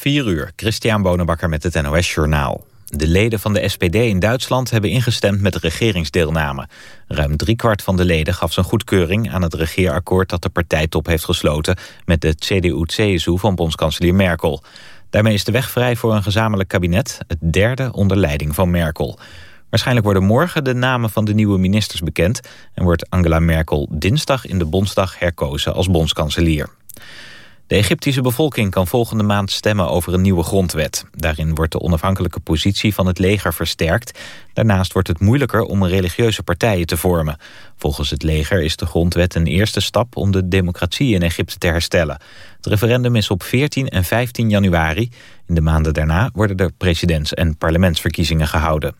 4 uur, Christian Bonenbakker met het NOS Journaal. De leden van de SPD in Duitsland hebben ingestemd met de regeringsdeelname. Ruim driekwart van de leden gaf zijn goedkeuring aan het regeerakkoord... dat de partijtop heeft gesloten met de CDU-CSU van bondskanselier Merkel. Daarmee is de weg vrij voor een gezamenlijk kabinet, het derde onder leiding van Merkel. Waarschijnlijk worden morgen de namen van de nieuwe ministers bekend... en wordt Angela Merkel dinsdag in de Bondsdag herkozen als bondskanselier. De Egyptische bevolking kan volgende maand stemmen over een nieuwe grondwet. Daarin wordt de onafhankelijke positie van het leger versterkt. Daarnaast wordt het moeilijker om religieuze partijen te vormen. Volgens het leger is de grondwet een eerste stap om de democratie in Egypte te herstellen. Het referendum is op 14 en 15 januari. In de maanden daarna worden er presidents- en parlementsverkiezingen gehouden.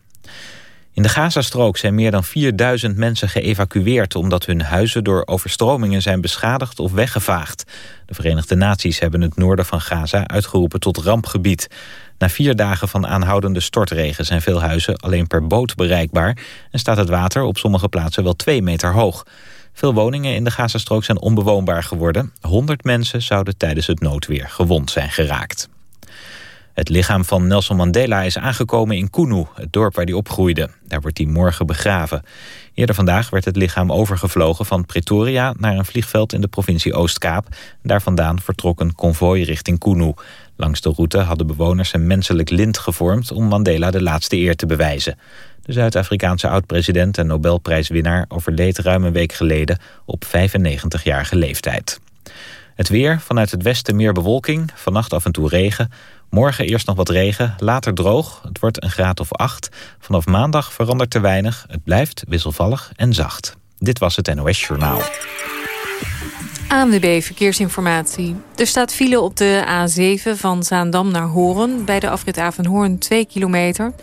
In de Gazastrook zijn meer dan 4000 mensen geëvacueerd... omdat hun huizen door overstromingen zijn beschadigd of weggevaagd. De Verenigde Naties hebben het noorden van Gaza uitgeroepen tot rampgebied. Na vier dagen van aanhoudende stortregen zijn veel huizen alleen per boot bereikbaar... en staat het water op sommige plaatsen wel twee meter hoog. Veel woningen in de Gazastrook zijn onbewoonbaar geworden. 100 mensen zouden tijdens het noodweer gewond zijn geraakt. Het lichaam van Nelson Mandela is aangekomen in Kunu, het dorp waar hij opgroeide. Daar wordt hij morgen begraven. Eerder vandaag werd het lichaam overgevlogen van Pretoria... naar een vliegveld in de provincie Oostkaap. Daar vandaan vertrok een konvooi richting Kunu. Langs de route hadden bewoners een menselijk lint gevormd... om Mandela de laatste eer te bewijzen. De Zuid-Afrikaanse oud-president en Nobelprijswinnaar... overleed ruim een week geleden op 95-jarige leeftijd. Het weer, vanuit het westen meer bewolking, vannacht af en toe regen... Morgen eerst nog wat regen, later droog. Het wordt een graad of 8. Vanaf maandag verandert er weinig. Het blijft wisselvallig en zacht. Dit was het NOS Journaal. ANWB Verkeersinformatie. Er staat file op de A7 van Zaandam naar Horen... bij de afrit Avenhoorn 2 kilometer.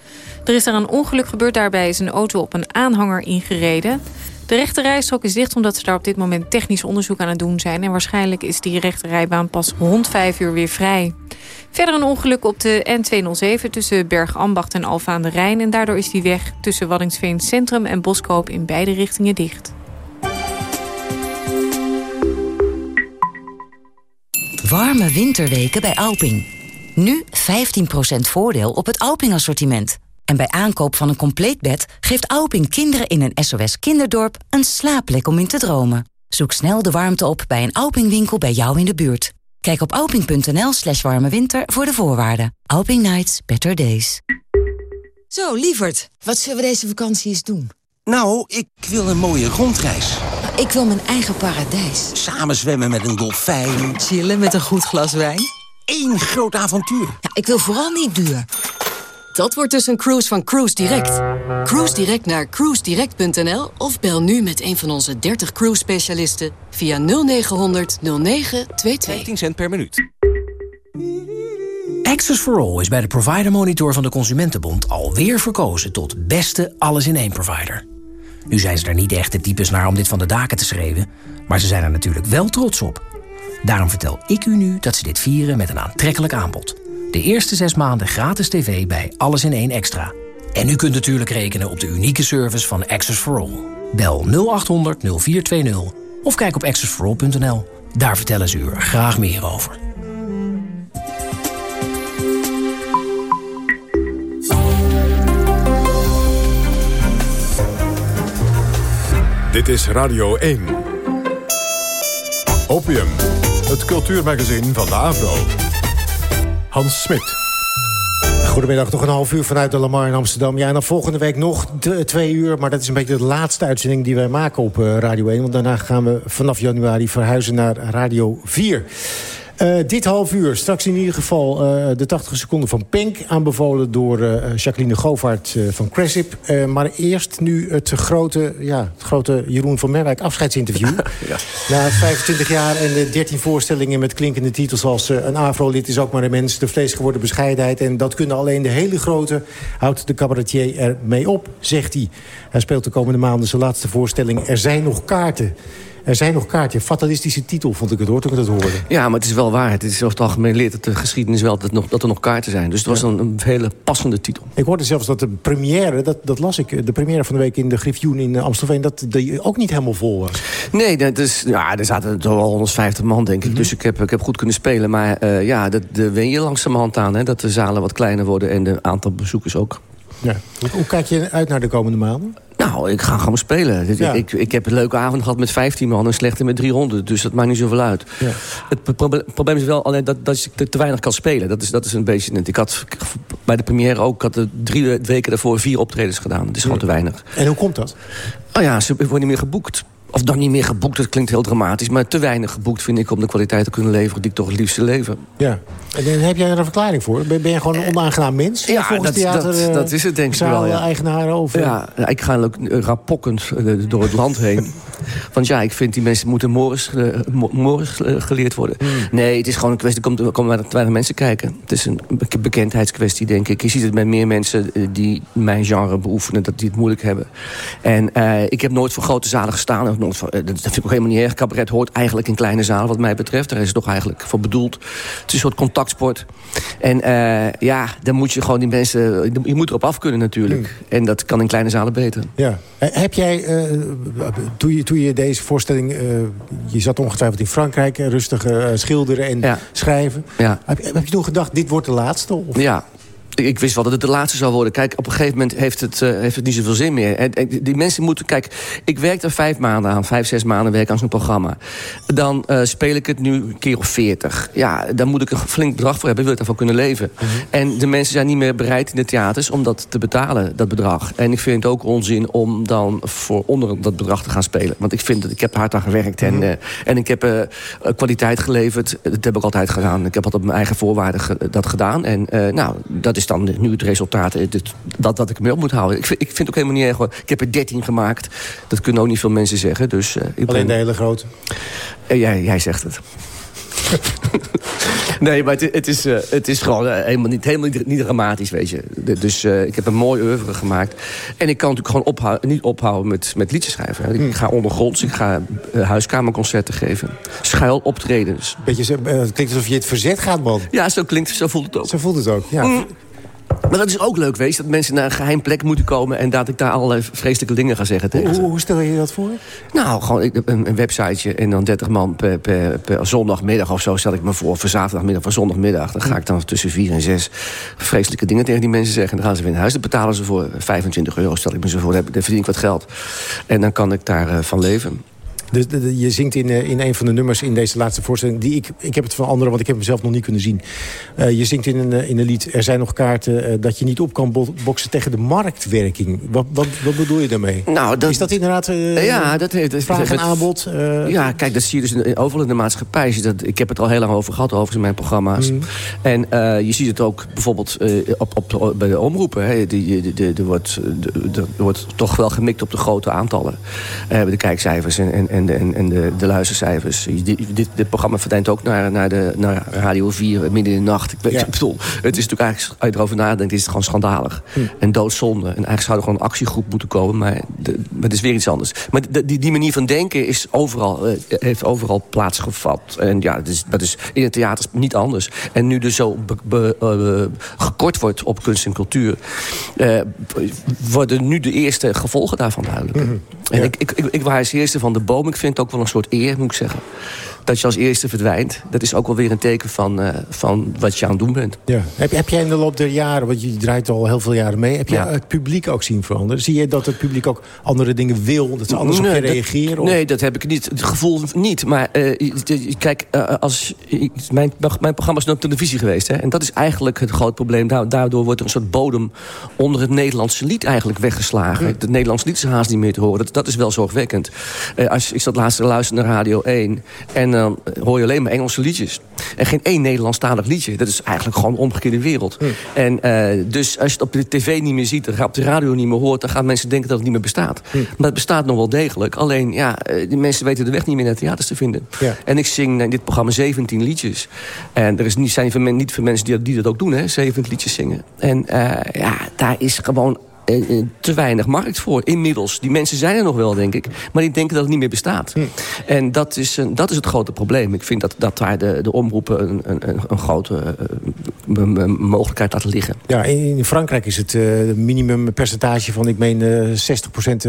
Er is daar een ongeluk gebeurd. Daarbij is een auto op een aanhanger ingereden. De rechte rijstrook is dicht omdat ze daar op dit moment technisch onderzoek aan het doen zijn. En waarschijnlijk is die rechte rijbaan pas rond 5 uur weer vrij. Verder een ongeluk op de N207 tussen Bergambacht en Alfa de Rijn. En daardoor is die weg tussen Waddingsveen Centrum en Boskoop in beide richtingen dicht. Warme winterweken bij Alping. Nu 15% voordeel op het Alping-assortiment. En bij aankoop van een compleet bed geeft Alping kinderen in een SOS kinderdorp een slaapplek om in te dromen. Zoek snel de warmte op bij een Alping winkel bij jou in de buurt. Kijk op alping.nl slash warme winter voor de voorwaarden. Alping Nights, better days. Zo, lieverd, wat zullen we deze vakantie eens doen? Nou, ik wil een mooie rondreis. Ik wil mijn eigen paradijs. Samen zwemmen met een dolfijn. Chillen met een goed glas wijn. Eén groot avontuur. Ja, ik wil vooral niet duur. Dat wordt dus een cruise van Cruise Direct. Cruise Direct naar cruisedirect.nl of bel nu met een van onze 30 cruise specialisten via 0900 0922. 15 cent per minuut. Access for All is bij de Provider Monitor van de Consumentenbond alweer verkozen tot beste alles-in-één provider. Nu zijn ze er niet echt de types naar om dit van de daken te schreeuwen, maar ze zijn er natuurlijk wel trots op. Daarom vertel ik u nu dat ze dit vieren met een aantrekkelijk aanbod. De eerste zes maanden gratis tv bij Alles in één Extra. En u kunt natuurlijk rekenen op de unieke service van Access for All. Bel 0800 0420 of kijk op accessforall.nl. Daar vertellen ze u er graag meer over. Dit is Radio 1. Opium, het cultuurmagazin van de Avro. Hans Smit. Goedemiddag, nog een half uur vanuit de Lamar in Amsterdam. Ja, en dan volgende week nog twee uur. Maar dat is een beetje de laatste uitzending die wij maken op uh, Radio 1. Want daarna gaan we vanaf januari verhuizen naar Radio 4. Uh, dit half uur, straks in ieder geval uh, de 80 seconden van Pink... aanbevolen door uh, Jacqueline Govaert van Cressip. maar eerst nu het grote, ja, het grote Jeroen van Merwijk afscheidsinterview. ja. Na 25 jaar en de 13 voorstellingen met klinkende titels als... een Afro-lid is ook maar een mens, de vlees geworden bescheidenheid... en dat kunnen alleen de hele grote, houdt de cabaretier er mee op, zegt hij. Hij speelt de komende maanden zijn laatste voorstelling Er zijn nog kaarten... Er zijn nog kaarten. Fatalistische titel vond ik het hoor, toen ik het hoorde. Ja, maar het is wel waar. Het is over het algemeen leert het de geschiedenis wel dat, nog, dat er nog kaarten zijn. Dus het was een, een hele passende titel. Ik hoorde zelfs dat de première, dat, dat las ik... de première van de week in de Griffioen in Amstelveen... dat die ook niet helemaal vol was. Nee, dat is, ja, er zaten toch wel 150 man, denk ik. Mhm. Dus ik heb, ik heb goed kunnen spelen. Maar uh, ja, dat, de wen je langzamerhand aan. Hè, dat de zalen wat kleiner worden en de aantal bezoekers ook. Ja. Hoe, kijk je uit naar de komende maanden? Nou, ik ga gewoon spelen. Ik, ik heb een leuke avond gehad met 15 man en slechte met 300. Dus dat maakt niet zoveel uit. Ja. Het probleem is wel alleen dat, dat je te weinig kan spelen. Dat is, dat is een beetje... Ik had bij de première ook had er drie weken daarvoor vier optredens gedaan. Dat is gewoon te weinig. En hoe komt dat? Oh ja, ze worden niet meer geboekt. Of dan niet meer geboekt, dat klinkt heel dramatisch... maar te weinig geboekt vind ik om de kwaliteit te kunnen leveren... die ik toch het liefste lever. Ja. En heb jij er een verklaring voor? Ben, je gewoon een eh, onaangenaam mens? Ja, dat, theater, dat, eh, dat, is het denk ik wel. Ja. eigenaar over? Ja, ik ga rapokkend eh, door het land heen. Want ja, ik vind die mensen moeten morgen, morgen geleerd worden. Hmm. Nee, het is gewoon een kwestie, er komen te weinig mensen kijken. Het is een bekendheidskwestie, denk ik. Je ziet het met meer mensen die mijn genre beoefenen... dat die het moeilijk hebben. En ik heb nooit voor grote zalen gestaan dat vind ik ook helemaal niet erg. Cabaret hoort eigenlijk in kleine zalen, wat mij betreft. Daar is het toch eigenlijk voor bedoeld. Het is een soort contactsport. En uh, ja, dan moet je gewoon die mensen... Je moet erop af kunnen natuurlijk. Hmm. En dat kan in kleine zalen beter. Ja. Heb jij, uh, toen, je, toen je deze voorstelling... Uh, je zat ongetwijfeld in Frankrijk, rustig schilderen en schrijven. Ja. Heb, heb, je toen gedacht, dit wordt de laatste? Of? Ja, ik wist wel dat het de laatste zou worden. Kijk, op een gegeven moment heeft het, uh, heeft het niet zoveel zin meer. En, die mensen moeten... Kijk, ik werk er vijf maanden aan. Vijf, zes maanden werk aan zo'n programma. Dan uh, speel ik het nu een keer of veertig. Ja, dan moet ik een flink bedrag voor hebben. Wil ik daarvan kunnen leven. Mhm. En de mensen zijn niet meer bereid in de theaters... om dat te betalen, dat bedrag. En ik vind het ook onzin om dan voor onder dat bedrag te gaan spelen. Want ik vind dat ik heb hard aan gewerkt. En, uh, en ik heb kwaliteit geleverd. Dat heb ik altijd gedaan. Ik heb altijd op mijn eigen voorwaarden ge dat gedaan. En nou, dat is dan nu het resultaat eh, dat, dat ik me op moet houden. Ik, vind, ik vind het ook helemaal niet erg. Hoor. Ik heb er 13 gemaakt. Dat kunnen ook niet veel mensen zeggen. Dus, uh, ik Alleen de hele grote? Uh, jij, jij zegt het. nee, maar het, het, is, uh, het is gewoon uh, helemaal, niet, helemaal niet, niet, dramatisch, weet je. dus uh, ik heb een mooi oeuvre gemaakt. En ik kan natuurlijk gewoon niet ophouden met, met liedjes schrijven. Ik hmm. ga ondergronds, ik ga huiskamerconcerten geven. Schuil optredens. Beetje, het klinkt alsof je het verzet gaat, man. Ja, zo klinkt zo voelt het ook. Zo voelt het ook, ja. Mm. Maar dat is ook leuk, wees dat mensen naar een geheim plek moeten komen... en dat ik daar allerlei vreselijke dingen ga zeggen tegen hoe, hoe, stel je dat voor? Nou, gewoon een, een websiteje en dan 30 man per, per, per, zondagmiddag of zo... stel ik me voor, voor zaterdagmiddag, voor zondagmiddag. Dan ga ik dan tussen 4 en 6 vreselijke dingen tegen die mensen zeggen. En dan gaan ze weer naar huis. Dan betalen ze voor 25 euro, stel ik me zo voor. Dan verdien ik wat geld. En dan kan ik daarvan uh, Dus je zingt in, eh, in een van de nummers in deze laatste voorstelling... Die ik, ik heb het van anderen, want ik heb hem zelf nog niet kunnen zien. Uh, je zingt in een, eh, in een lied... Er zijn nog kaarten uh, dat je niet op kan boksen tegen de marktwerking. Wat, wat, wat bedoel je daarmee? Nou, dat, Is dat inderdaad uh, ja, dat heeft, vraag en aanbod? ja, kijk, dat zie je dus in, overal in de maatschappij. Dat, ik heb het al heel lang over gehad, over in mijn programma's. Mm. En je ziet het ook bijvoorbeeld op, op, bij de omroepen. Hè. Die, de, de, wordt, er wordt toch wel gemikt op de grote aantallen. de kijkcijfers en, en en de, en, de, de luistercijfers. Dit, dit, programma verdient ook naar, naar, de, naar Radio 4 midden in de nacht. Ik, weet, ik bedoel, het is natuurlijk eigenlijk, als je erover nadenkt, is het gewoon schandalig. Hm. En doodzonde. En eigenlijk zou er gewoon een actiegroep moeten komen, maar, de, maar het is weer iets anders. Maar die, die manier van denken is overal, uh, heeft overal plaatsgevat. En ja, dat is, dat is in het theater niet anders. En nu er zo be, uh, gekort wordt op kunst en cultuur... Uh, worden nu de eerste gevolgen daarvan duidelijk. -hmm. En ik, ik, ik, ik was eerste van de boom ik vind het ook wel een soort eer, moet ik zeggen dat je als eerste verdwijnt. Dat is ook wel weer een teken van, uh, van wat je aan het doen bent. Ja. Heb, heb jij in de loop der jaren, want je draait al heel veel jaren mee... heb je het publiek ook zien veranderen? Zie je dat het publiek ook andere dingen wil? Dat ze anders nee, op je reageren? Nee, dat heb ik niet. Het gevoel niet. Maar uh, kijk, uh, als, mijn, mijn programma is naar televisie geweest. Hè, en dat is eigenlijk het groot probleem. Daardoor wordt er een soort bodem onder het Nederlandse lied eigenlijk weggeslagen. Hm. Het Nederlands lied is haast niet meer te horen. Dat, dat is wel zorgwekkend. als, ik zat laatst te luisteren naar Radio 1... en dan hoor je alleen maar Engelse liedjes. En geen één Nederlandstalig liedje. Dat is eigenlijk gewoon een omgekeerde wereld. Hm. En uh, dus als je het op de tv niet meer ziet... op de radio niet meer hoort... dan gaan mensen denken dat het niet meer bestaat. Hm. Maar het bestaat nog wel degelijk. Alleen, ja, eh, die mensen weten de weg niet meer naar theaters te vinden. Ja. En ik zing in dit programma 17 liedjes. En er is niet, zijn niet veel mensen die, die dat ook doen, hè? 17 liedjes zingen. En uh, ja, daar is gewoon eh, te weinig markt voor, inmiddels. Die mensen zijn er nog wel, denk ik. Maar die denken dat het niet meer bestaat. Hm. En dat is, een, dat is het grote probleem. Ik vind dat, dat daar de, de omroepen een, een, een grote uh, mogelijkheid laten liggen. Ja, in Frankrijk is het minimumpercentage van, ik meen, uh,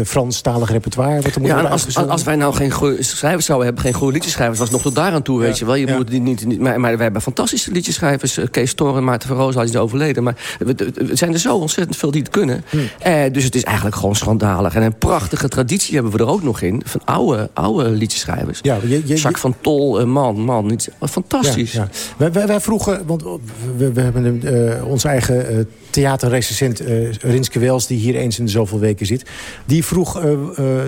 60% Franstalig repertoire. Wat er moet ja, als, als, wij nou geen goede schrijvers zouden hebben, geen goede liedjeschrijvers, was nog tot daar aan toe, weet je wel. Je moet niet, niet, maar, maar we hebben fantastische liedjeschrijvers. Kees Toren, Maarten van Roos, is overleden. Maar er zijn er zo ontzettend veel die het kunnen. Hm. Eh, dus het is eigenlijk gewoon schandalig. En een prachtige traditie hebben we er ook nog in. Van oude, oude liedjeschrijvers. Ja, je, je, Jacques van Tol, uh, man, man. Fantastisch. Ja, ja. Wij, wij, vroegen, want we, we hebben uh, onze eigen theaterrecensent uh, Rinske Wels... die hier eens in de zoveel weken zit. Die, vroeg,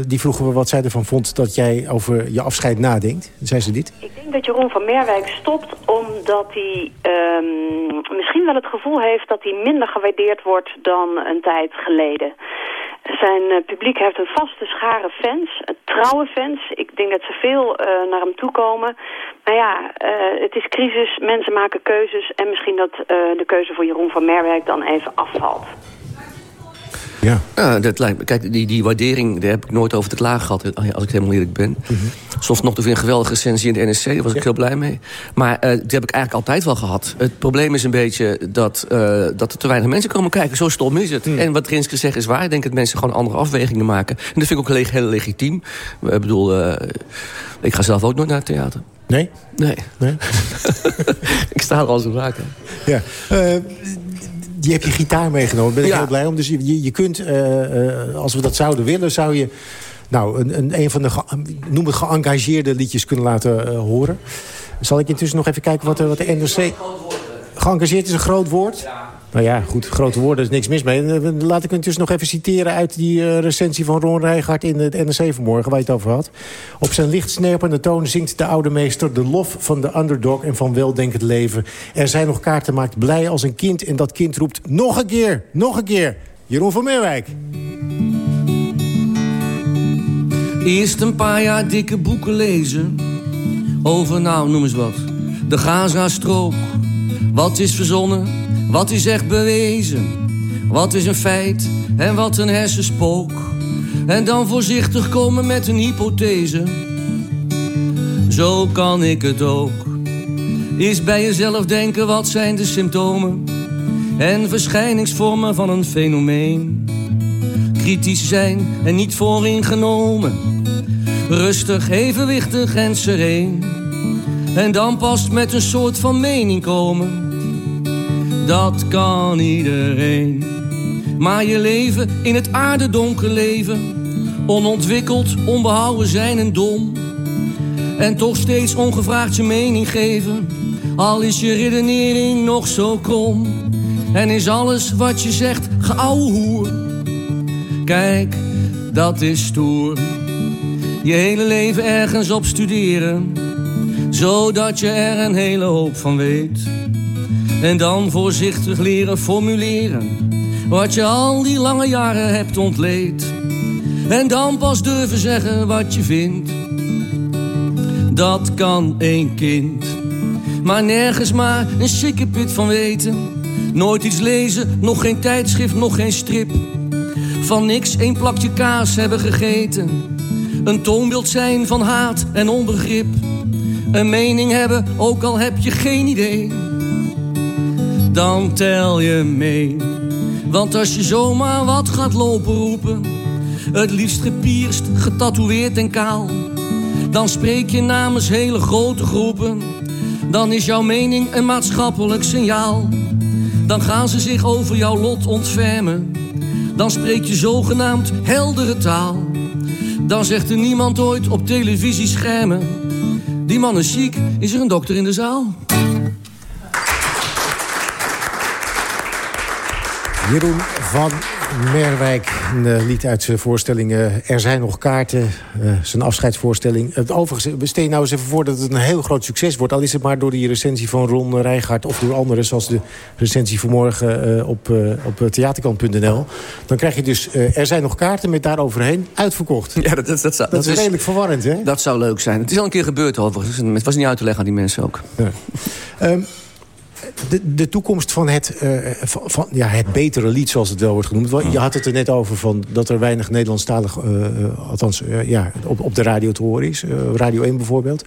die vroegen we wat zij ervan vond dat jij over je afscheid nadenkt. Zei ze dit? Ik denk dat Jeroen van Merwijk stopt omdat hij um, misschien wel het gevoel heeft... dat hij minder gewaardeerd wordt dan een tijd geleden. Zijn uh, publiek heeft een vaste schare fans, een trouwe fans. Ik denk dat ze veel uh, naar hem toe komen. Maar ja, uh, het is crisis, mensen maken keuzes... en misschien dat de keuze voor Jeroen van Merwijk dan even afvalt. Ja. dat lijkt me. Kijk, die, die waardering daar heb ik nooit over te klagen gehad, als ik helemaal eerlijk ben. Mm -hmm. Soms nog een geweldige recensie in de NSC, daar was ik heel blij mee. Maar uh, die heb ik eigenlijk altijd wel gehad. Het probleem is een beetje dat, uh, dat er te weinig mensen komen kijken. Zo stom is het. Mm. En wat Rinske zegt is waar. Ik denk dat mensen gewoon andere afwegingen maken. En dat vind ik ook heel legitiem. Ik bedoel, uh, ik ga zelf ook nooit naar het theater. Nee? Nee. nee? ik sta er al zo vaak Ja. Je hebt je gitaar meegenomen. Daar ben ik heel blij om. Dus je, je kunt, uh, uh, als we dat zouden willen, zou je... Nou, een, een, een van de, noem het geëngageerde liedjes kunnen laten uh, horen. Zal ik intussen nog even kijken wat, wat de NRC... Geëngageerd is een groot woord. Ja. Nou ja, goed, grote woorden, is niks mis mee. Laat ik intussen nog even citeren uit die uh, recensie van Ron Rijgaard in het NRC vanmorgen, waar je het over had. Op zijn licht snerpende toon zingt de oude meester de lof van de underdog en van weldenkend leven. Er zijn nog kaarten maakt blij als een kind en dat kind roept nog een keer, nog een keer. Jeroen van Meerwijk. Eerst een paar jaar dikke boeken lezen. Over, nou, noem eens wat. De Gaza-strook. Wat is verzonnen? Wat is echt bewezen? Wat is een feit en wat een hersenspook? En dan voorzichtig komen met een hypothese. Zo kan ik het ook. Is bij jezelf denken wat zijn de symptomen en verschijningsvormen van een fenomeen. Kritisch zijn en niet vooringenomen. Rustig, evenwichtig en sereen. En dan pas met een soort van mening komen dat kan iedereen. Maar je leven in het aardedonker leven, onontwikkeld, onbehouden zijn en dom. En toch steeds ongevraagd je mening geven, al is je redenering nog zo krom. En is alles wat je zegt geouwe hoer. Kijk, dat is stoer. Je hele leven ergens op studeren, zodat je er een hele hoop van weet. En dan voorzichtig leren formuleren wat je al die lange jaren hebt ontleed. En dan pas durven zeggen wat je vindt. Dat kan één kind. Maar nergens maar een sikkepit van weten. Nooit iets lezen, nog geen tijdschrift, nog geen strip. Van niks één plakje kaas hebben gegeten. Een toonbeeld zijn van haat en onbegrip. Een mening hebben, ook al heb je geen idee dan tel je mee. Want als je zomaar wat gaat lopen roepen, het liefst gepierst, getatoeëerd en kaal, dan spreek je namens hele grote groepen. Dan is jouw mening een maatschappelijk signaal. Dan gaan ze zich over jouw lot ontfermen. Dan spreek je zogenaamd heldere taal. Dan zegt er niemand ooit op televisieschermen. Die man is ziek, is er een dokter in de zaal? Jeroen van Merwijk, een uh, lied uit zijn voorstelling Er zijn nog kaarten, uh, zijn afscheidsvoorstelling. Overigens, stel je nou eens even voor dat het een heel groot succes wordt... al is het maar door die recensie van Ron Rijgaard... of door anderen, zoals de recensie vanmorgen op, op theaterkant.nl. Dan krijg je dus Er zijn nog kaarten met daaroverheen uitverkocht. Ja, dat, dat, dat, is redelijk verwarrend, hè? Dat zou leuk zijn. Het is al een keer gebeurd overigens. Het was niet uit te leggen aan die mensen ook. Ja. Um, de, de toekomst van het, uh, van, van, ja, het betere lied, zoals het wel wordt genoemd. Je had het er net over van dat er weinig Nederlandstalig... Uh, althans ja, op, op de radio te horen is. radio 1 bijvoorbeeld.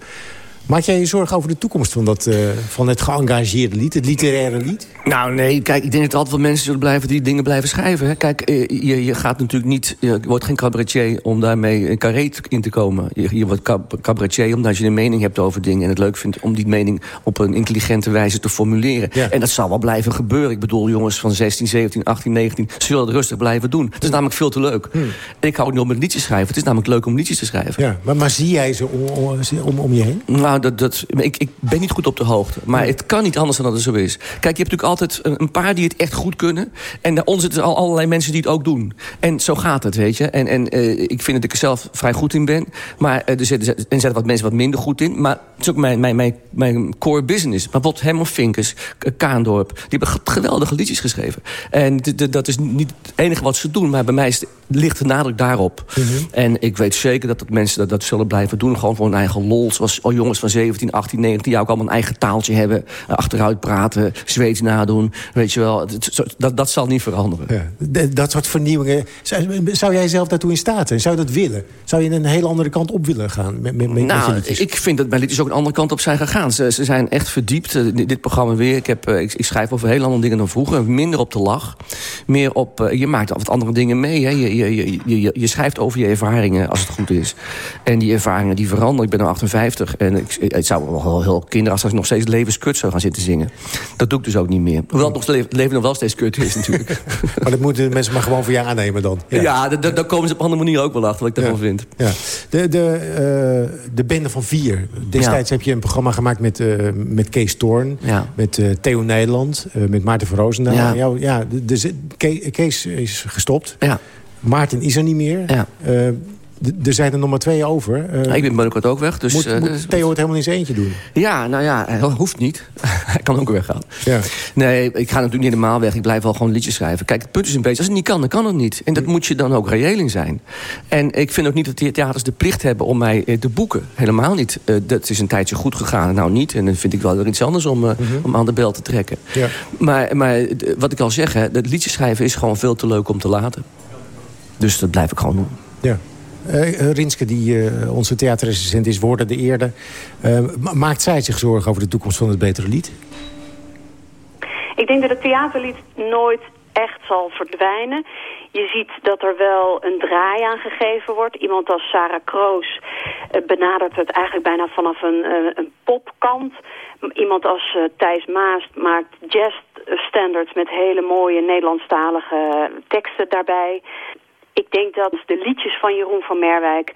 Maak jij je zorgen over de toekomst van, dat, uh, van het geëngageerde lied, het literaire lied? Nou nee, kijk, ik denk dat er altijd wel mensen zullen blijven die dingen blijven schrijven. Hè. Kijk, eh, je, je gaat natuurlijk niet, je wordt geen cabaretier om daarmee een carré in te komen. Je, je wordt cabaretier omdat je een mening hebt over dingen en het leuk vindt om die mening op een intelligente wijze te formuleren. Ja. En dat zal wel blijven gebeuren. Ik bedoel, jongens van 16, 17, 18, 19 zullen het rustig blijven doen. Het is namelijk veel te leuk. Hmm. Ik hou niet om met liedjes schrijven. Het is namelijk leuk om liedjes te schrijven. Ja, maar, maar zie jij ze om, om, om je heen? Nou, nou, dat, dat, ik, ik ben niet goed op de hoogte. Maar het kan niet anders dan dat het zo is. Kijk, je hebt natuurlijk altijd een paar die het echt goed kunnen. En daaronder zitten al allerlei mensen die het ook doen. En zo gaat het, weet je. En, en uh, ik vind dat ik er zelf vrij goed in ben. Maar uh, er zitten, er zitten wat mensen wat minder goed in. Maar het is ook mijn, mijn, mijn, mijn core business. Maar bijvoorbeeld Herman Vinkers, Kaandorp. Die hebben geweldige liedjes geschreven. En dat is niet het enige wat ze doen. Maar bij mij is, ligt de nadruk daarop. Mm -hmm. En ik weet zeker dat, dat mensen dat, dat zullen blijven doen. Gewoon voor hun eigen lol. Zoals al jongens van 17, 18, 19... die ook allemaal een eigen taaltje hebben. Achteruit praten, Zweeds nadoen. Weet je wel, dat, dat zal niet veranderen. Ja, dat soort vernieuwingen. Zou, zou, jij zelf daartoe in staat zijn? Zou je dat willen? Zou je een hele andere kant op willen gaan? Met, met, nou, met ik vind dat mijn liedjes ook een andere kant op zijn gegaan. Ze, ze zijn echt verdiept. Uh, dit programma weer. Ik, heb, uh, ik, ik, schrijf over heel andere dingen dan vroeger. Minder op de lach. Meer op... Je maakt wat andere dingen mee. Hè. Je, je, je, je, je schrijft over je ervaringen als het goed is. En die ervaringen die veranderen. Ik ben nu 58 en ik, het zou wel heel kinderen als nog steeds levenskut zou gaan zitten zingen. Dat doe ik dus ook niet meer. Hoewel het nog leven nog wel steeds kut is natuurlijk. maar dat moeten mensen maar gewoon voor je aannemen dan. Ja, ja daar komen ze op een andere manier ook wel achter wat ik daarvan vind. Ja. De, de, uh, de Bende van Vier. Destijds heb je een programma gemaakt met, uh, met Kees Toorn. Met uh, Theo Nederland. met Maarten van Roosendaal. Ja. Jou, ja, dus Kees is gestopt. Ja. Maarten is er niet meer. Ja er zijn er nog maar twee over. Uh, ik ben binnenkort ook weg. Dus, moet, uh, moet Theo het helemaal in zijn eentje doen? Ja, nou ja, hij hoeft niet. hij kan ook weggaan. Ja. Nee, ik ga natuurlijk niet helemaal weg. Ik blijf wel gewoon liedjes schrijven. Kijk, het punt is een beetje, als het niet kan, dan kan het niet. En dat moet je dan ook reëel in zijn. En ik vind ook niet dat theaters de plicht hebben om mij eh, te boeken. Helemaal niet. Uh, dat is een tijdje goed gegaan. Nou niet. En dan vind ik wel weer iets anders om, -hmm. om aan de bel te trekken. Ja. Maar, maar wat ik al zeg, hè, dat liedjes schrijven is gewoon veel te leuk om te laten. Dus dat blijf ik gewoon doen. Ja. Uh, Rinske, die uh, onze theaterresistent is, woorden de eerde. Uh, maakt zij zich zorgen over de toekomst van het betere lied? Ik denk dat het theaterlied nooit echt zal verdwijnen. Je ziet dat er wel een draai aan gegeven wordt. Iemand als Sarah Kroos benadert het eigenlijk bijna vanaf een, een popkant. Iemand als Thijs Maast maakt jazz standards met hele mooie Nederlandstalige teksten daarbij ik denk dat de liedjes van Jeroen van Merwijk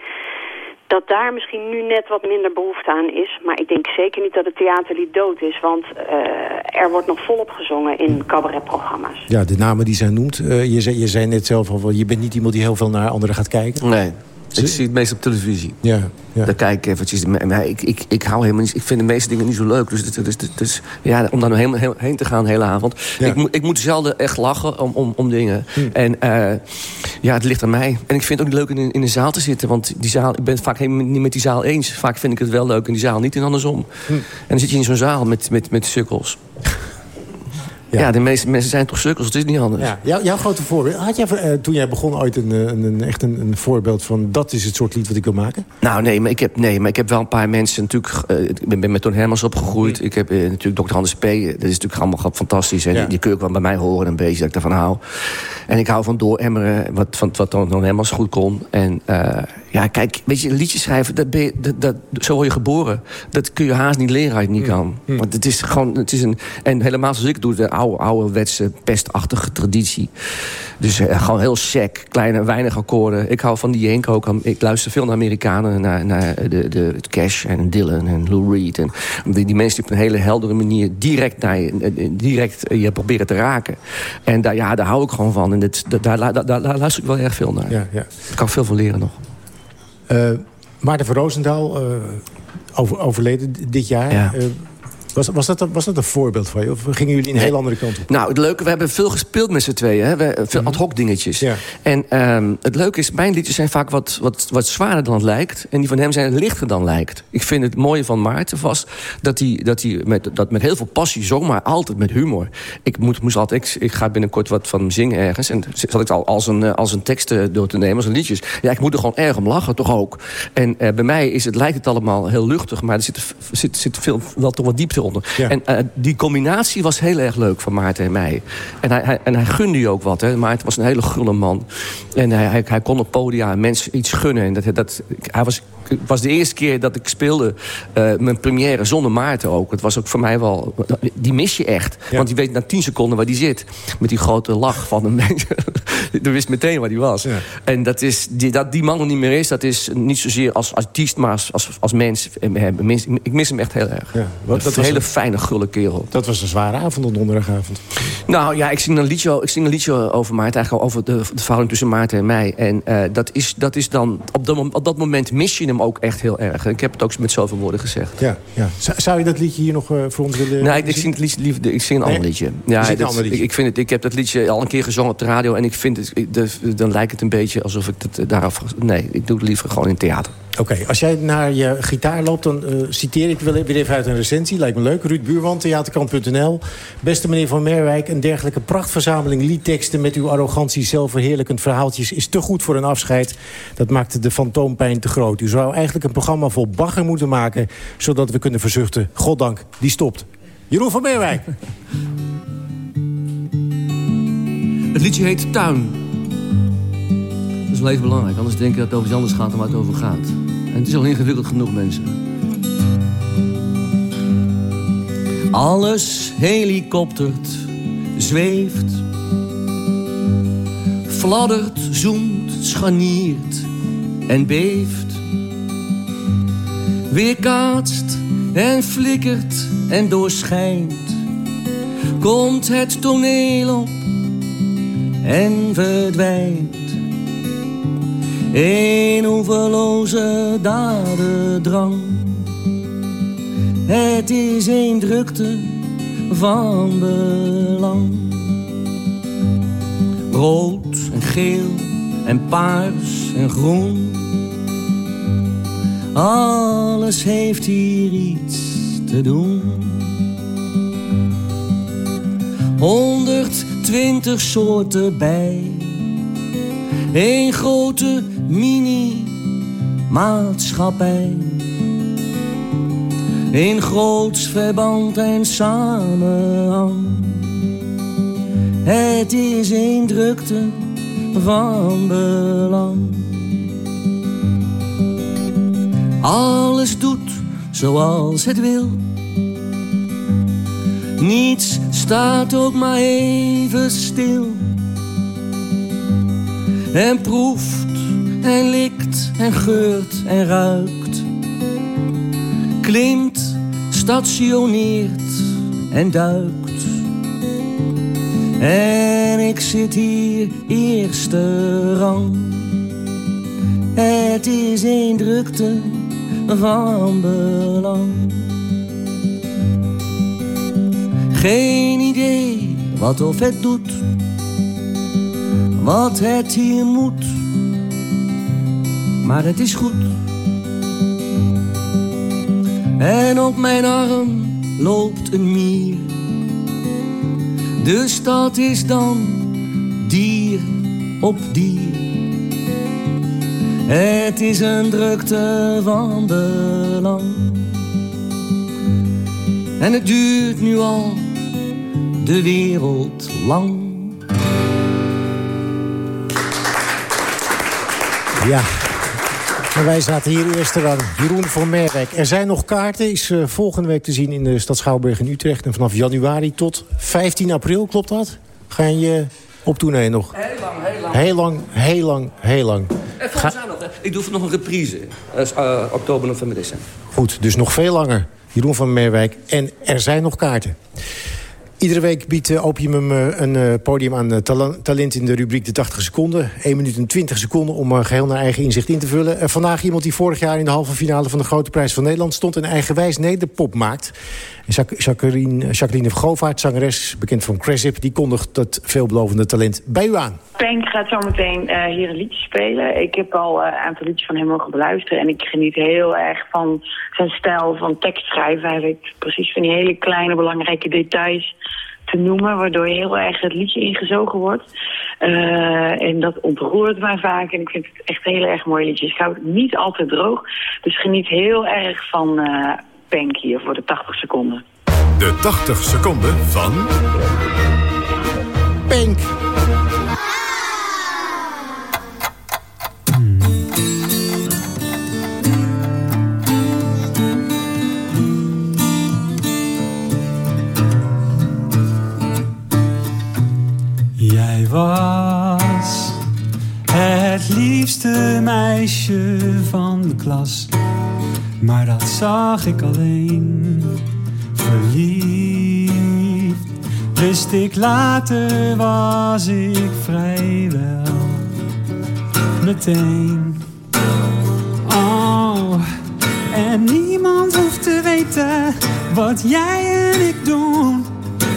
dat daar misschien nu net wat minder behoefte aan is. Maar ik denk zeker niet dat het theaterlied dood is. Want uh, er wordt nog volop gezongen in cabaretprogramma's. Ja, de namen die zij noemt. Uh, je, zei, je zei net zelf al, je bent niet iemand die heel veel naar anderen gaat kijken. Nee. Ik zie het meest op televisie. Ja, ja. Daar kijk ik eventjes. Maar ik, ik, ik hou helemaal niet... Ik vind de meeste dingen niet zo leuk. Dus, dus, dus, dus ja, om daar helemaal heen te gaan de hele avond. Ik, moet, ik moet zelden echt lachen om, om, om dingen. Hm. En uh, ja, het ligt aan mij. En ik vind het ook niet leuk in, in een zaal te zitten. Want die zaal, ik ben het vaak helemaal niet met die zaal eens. Vaak vind ik het wel leuk in die zaal niet en andersom. Hm. En dan zit je in zo'n zaal met, met, met sukkels. Ja. de meeste mensen zijn toch sukkels, het is niet anders. Ja. Jouw, jouw grote voorbeeld. Had jij uh, toen jij begon ooit een, een, een echt een, een, voorbeeld van... dat is het soort lied wat ik wil maken? Nou, nee, maar ik heb, nee, maar ik heb wel een paar mensen natuurlijk... Uh, ik ben met Toon Hermans opgegroeid. Ik heb uh, natuurlijk Dr. Hans P. Dat is natuurlijk allemaal fantastisch. En ja. die kun je ook wel bij mij horen een beetje, dat ik daarvan hou. En ik hou van dooremmeren, wat, van, wat Toon Hermans goed kon. En ja, kijk, weet je, liedjes schrijven, dat ben je, dat, dat, zo word je geboren. Dat kun je haast niet leren als je het niet kan. Want het is gewoon, het is een... En helemaal zoals ik doe, de oude, ouderwetse, pestachtige traditie. Dus uh, gewoon heel sec, kleine, weinig akkoorden. Ik hou van die Henk ook. Ik luister veel naar Amerikanen, naar, naar de, de, Cash en Dylan en Lou Reed. En die, die mensen die op een hele heldere manier direct, naar je, direct je proberen te raken. En daar, ja, daar hou ik gewoon van. En dit, daar, daar, daar, daar luister ik wel erg veel naar. Ja, ja. Ik kan veel van leren nog. Uh, Maarten van Roosendaal, uh, over, overleden dit jaar. Ja. Was, was, dat, was dat een voorbeeld van je? Of gingen jullie een heel andere kant op? Nou, het leuke, we hebben veel gespeeld met z'n tweeën. Hè? We, veel ad hoc dingetjes. Ja. En ehm, het leuke is, mijn liedjes zijn vaak wat, wat, wat zwaarder dan het lijkt. En die van hem zijn lichter dan lijkt. Ik vind het mooie van Maarten vast dat hij, dat hij met, dat met heel veel passie zong, maar altijd met humor. Ik, moet, moest altijd, ik, ik ga binnenkort wat van hem zingen ergens. En zat ik al als een, eh, als een tekst eh, door te nemen, als een liedjes. Ja, ik moet er gewoon erg om lachen, toch ook. En eh, bij mij is het, lijkt het allemaal heel luchtig, maar er zit, zit, zit veel, wel toch wat diepte Ja. En eh, die combinatie was heel erg leuk van Maarten en mij. En hij, hij, en hij gunde je ook wat. Hè. Maarten was een hele gulle man. En hij, hij, hij kon op podia mensen iets gunnen. En dat, dat, hij was, het was de eerste keer dat ik speelde eh, mijn première zonder Maarten ook. Het was ook voor mij wel... Die mis je echt. Want die weet na tien seconden waar die zit. Met die grote lach van een mens. Je wist meteen waar die was. En dat is, die, dat die man er niet meer is... dat is niet zozeer als artiest, maar als, als, als mens. Ik mis hem echt heel erg. Ja, wat- dat een hele een- fijne, gulle kerel. Dat was een zware avond op donderdagavond. Nou ja, ik zing een liedje, ik zing een liedje over Maarten. Eigenlijk over de, de verhouding tussen Maarten en mij. En eh, dat, is, dat is dan... Op dat, op dat moment mis je hem ook echt heel erg. Ik heb het ook met zoveel woorden gezegd. Ja, ja. Zou- je dat liedje hier nog eh, voor ons willen Nee, ik, ik zing het ik zing een Nee? ander liedje. Je Ja, een ander liedje. Ik, ik, vind het, ik heb dat liedje al een keer gezongen op de radio. En ik vind het, ik- de- dan lijkt het een beetje alsof ik het eh, daaraf... Nee, ik doe het liever gewoon in theater. Oké, als jij naar je gitaar loopt, dan eh, citeer ik weer even uit een recensie. Lijkt me leuk. Ruud Buurman, theaterkant.nl. Beste meneer Van Merwijk, een dergelijke prachtverzameling liedteksten... met uw arrogantie zelfverheerlijkend verhaaltjes... is te goed voor een afscheid. Dat maakt de fantoompijn te groot. U zou eigenlijk een programma vol bagger moeten maken... zodat we kunnen verzuchten, goddank, die stopt. Jeroen van Merwijk. Het liedje heet Tuin. Is wel even belangrijk, anders denk je dat het over iets anders gaat dan waar het over gaat. En het is al ingewikkeld genoeg, mensen. Alles helikoptert, zweeft, fladdert, zoemt, scharniert en beeft. Weerkaatst en flikkert en doorschijnt, komt het toneel op en verdwijnt. Een oeverloze dadendrang. Het is een drukte van belang. Rood en geel en paars en groen. Alles heeft hier iets te doen. 120 soorten bij. Een grote mini-maatschappij. In groots verband en samenhang. Het is een drukte van belang. Alles doet zoals het wil. Niets staat ook maar even stil. En proeft en likt en geurt en ruikt. Klimt, stationeert en duikt. En ik zit hier eerste rang. Het is een drukte van belang. Geen idee wat of het doet, wat het hier moet, maar het is goed. En op mijn arm loopt een mier, dus dat is dan dier op dier. Het is een drukte van belang. En het duurt nu al de wereld lang. Ja. En wij zaten hier eerste rang. Jeroen van Merwijk. Er zijn nog kaarten. Is eh, volgende week te zien in de stad Schouwburg in Utrecht. En vanaf januari tot 15 april, klopt dat? Ga je op tournee nog? Heel lang, heel lang. Heel lang, heel lang, heel lang. En mij nog. Ik doe nog een reprise. Eh, oktober, november, december. Goed, dus nog veel langer. Jeroen van Merwijk. En er zijn nog kaarten. Iedere week biedt uh, Opium uh, een uh, podium aan talent in de rubriek de 80 seconden. 1 minuut en 20 seconden om geheel naar eigen inzicht in te vullen. vandaag iemand die vorig jaar in de halve finale van de Grote Prijs van Nederland stond... en eigenwijs nederpop maakt. Jacqueline, Jacqueline Govaert, zangeres, bekend van Cressip... die kondigt dat veelbelovende talent bij u aan. Penk gaat zo meteen hier een liedje spelen. Ik heb al een aantal liedjes van hem mogen beluisteren... en ik geniet heel erg van zijn stijl van tekstschrijven. Hij weet precies van die hele kleine belangrijke details te noemen, waardoor heel erg het liedje ingezogen wordt. En dat ontroert mij vaak en ik vind het echt heel erg mooi liedjes. Ik hou niet altijd droog, dus geniet heel erg van Penk hier voor de 80 seconden. De 80 seconden van... Penk. Jij was het liefste meisje van de klas, maar dat zag ik alleen. Verliefd wist ik later, was ik vrijwel meteen. Oh, en niemand hoeft te weten wat jij en ik doen.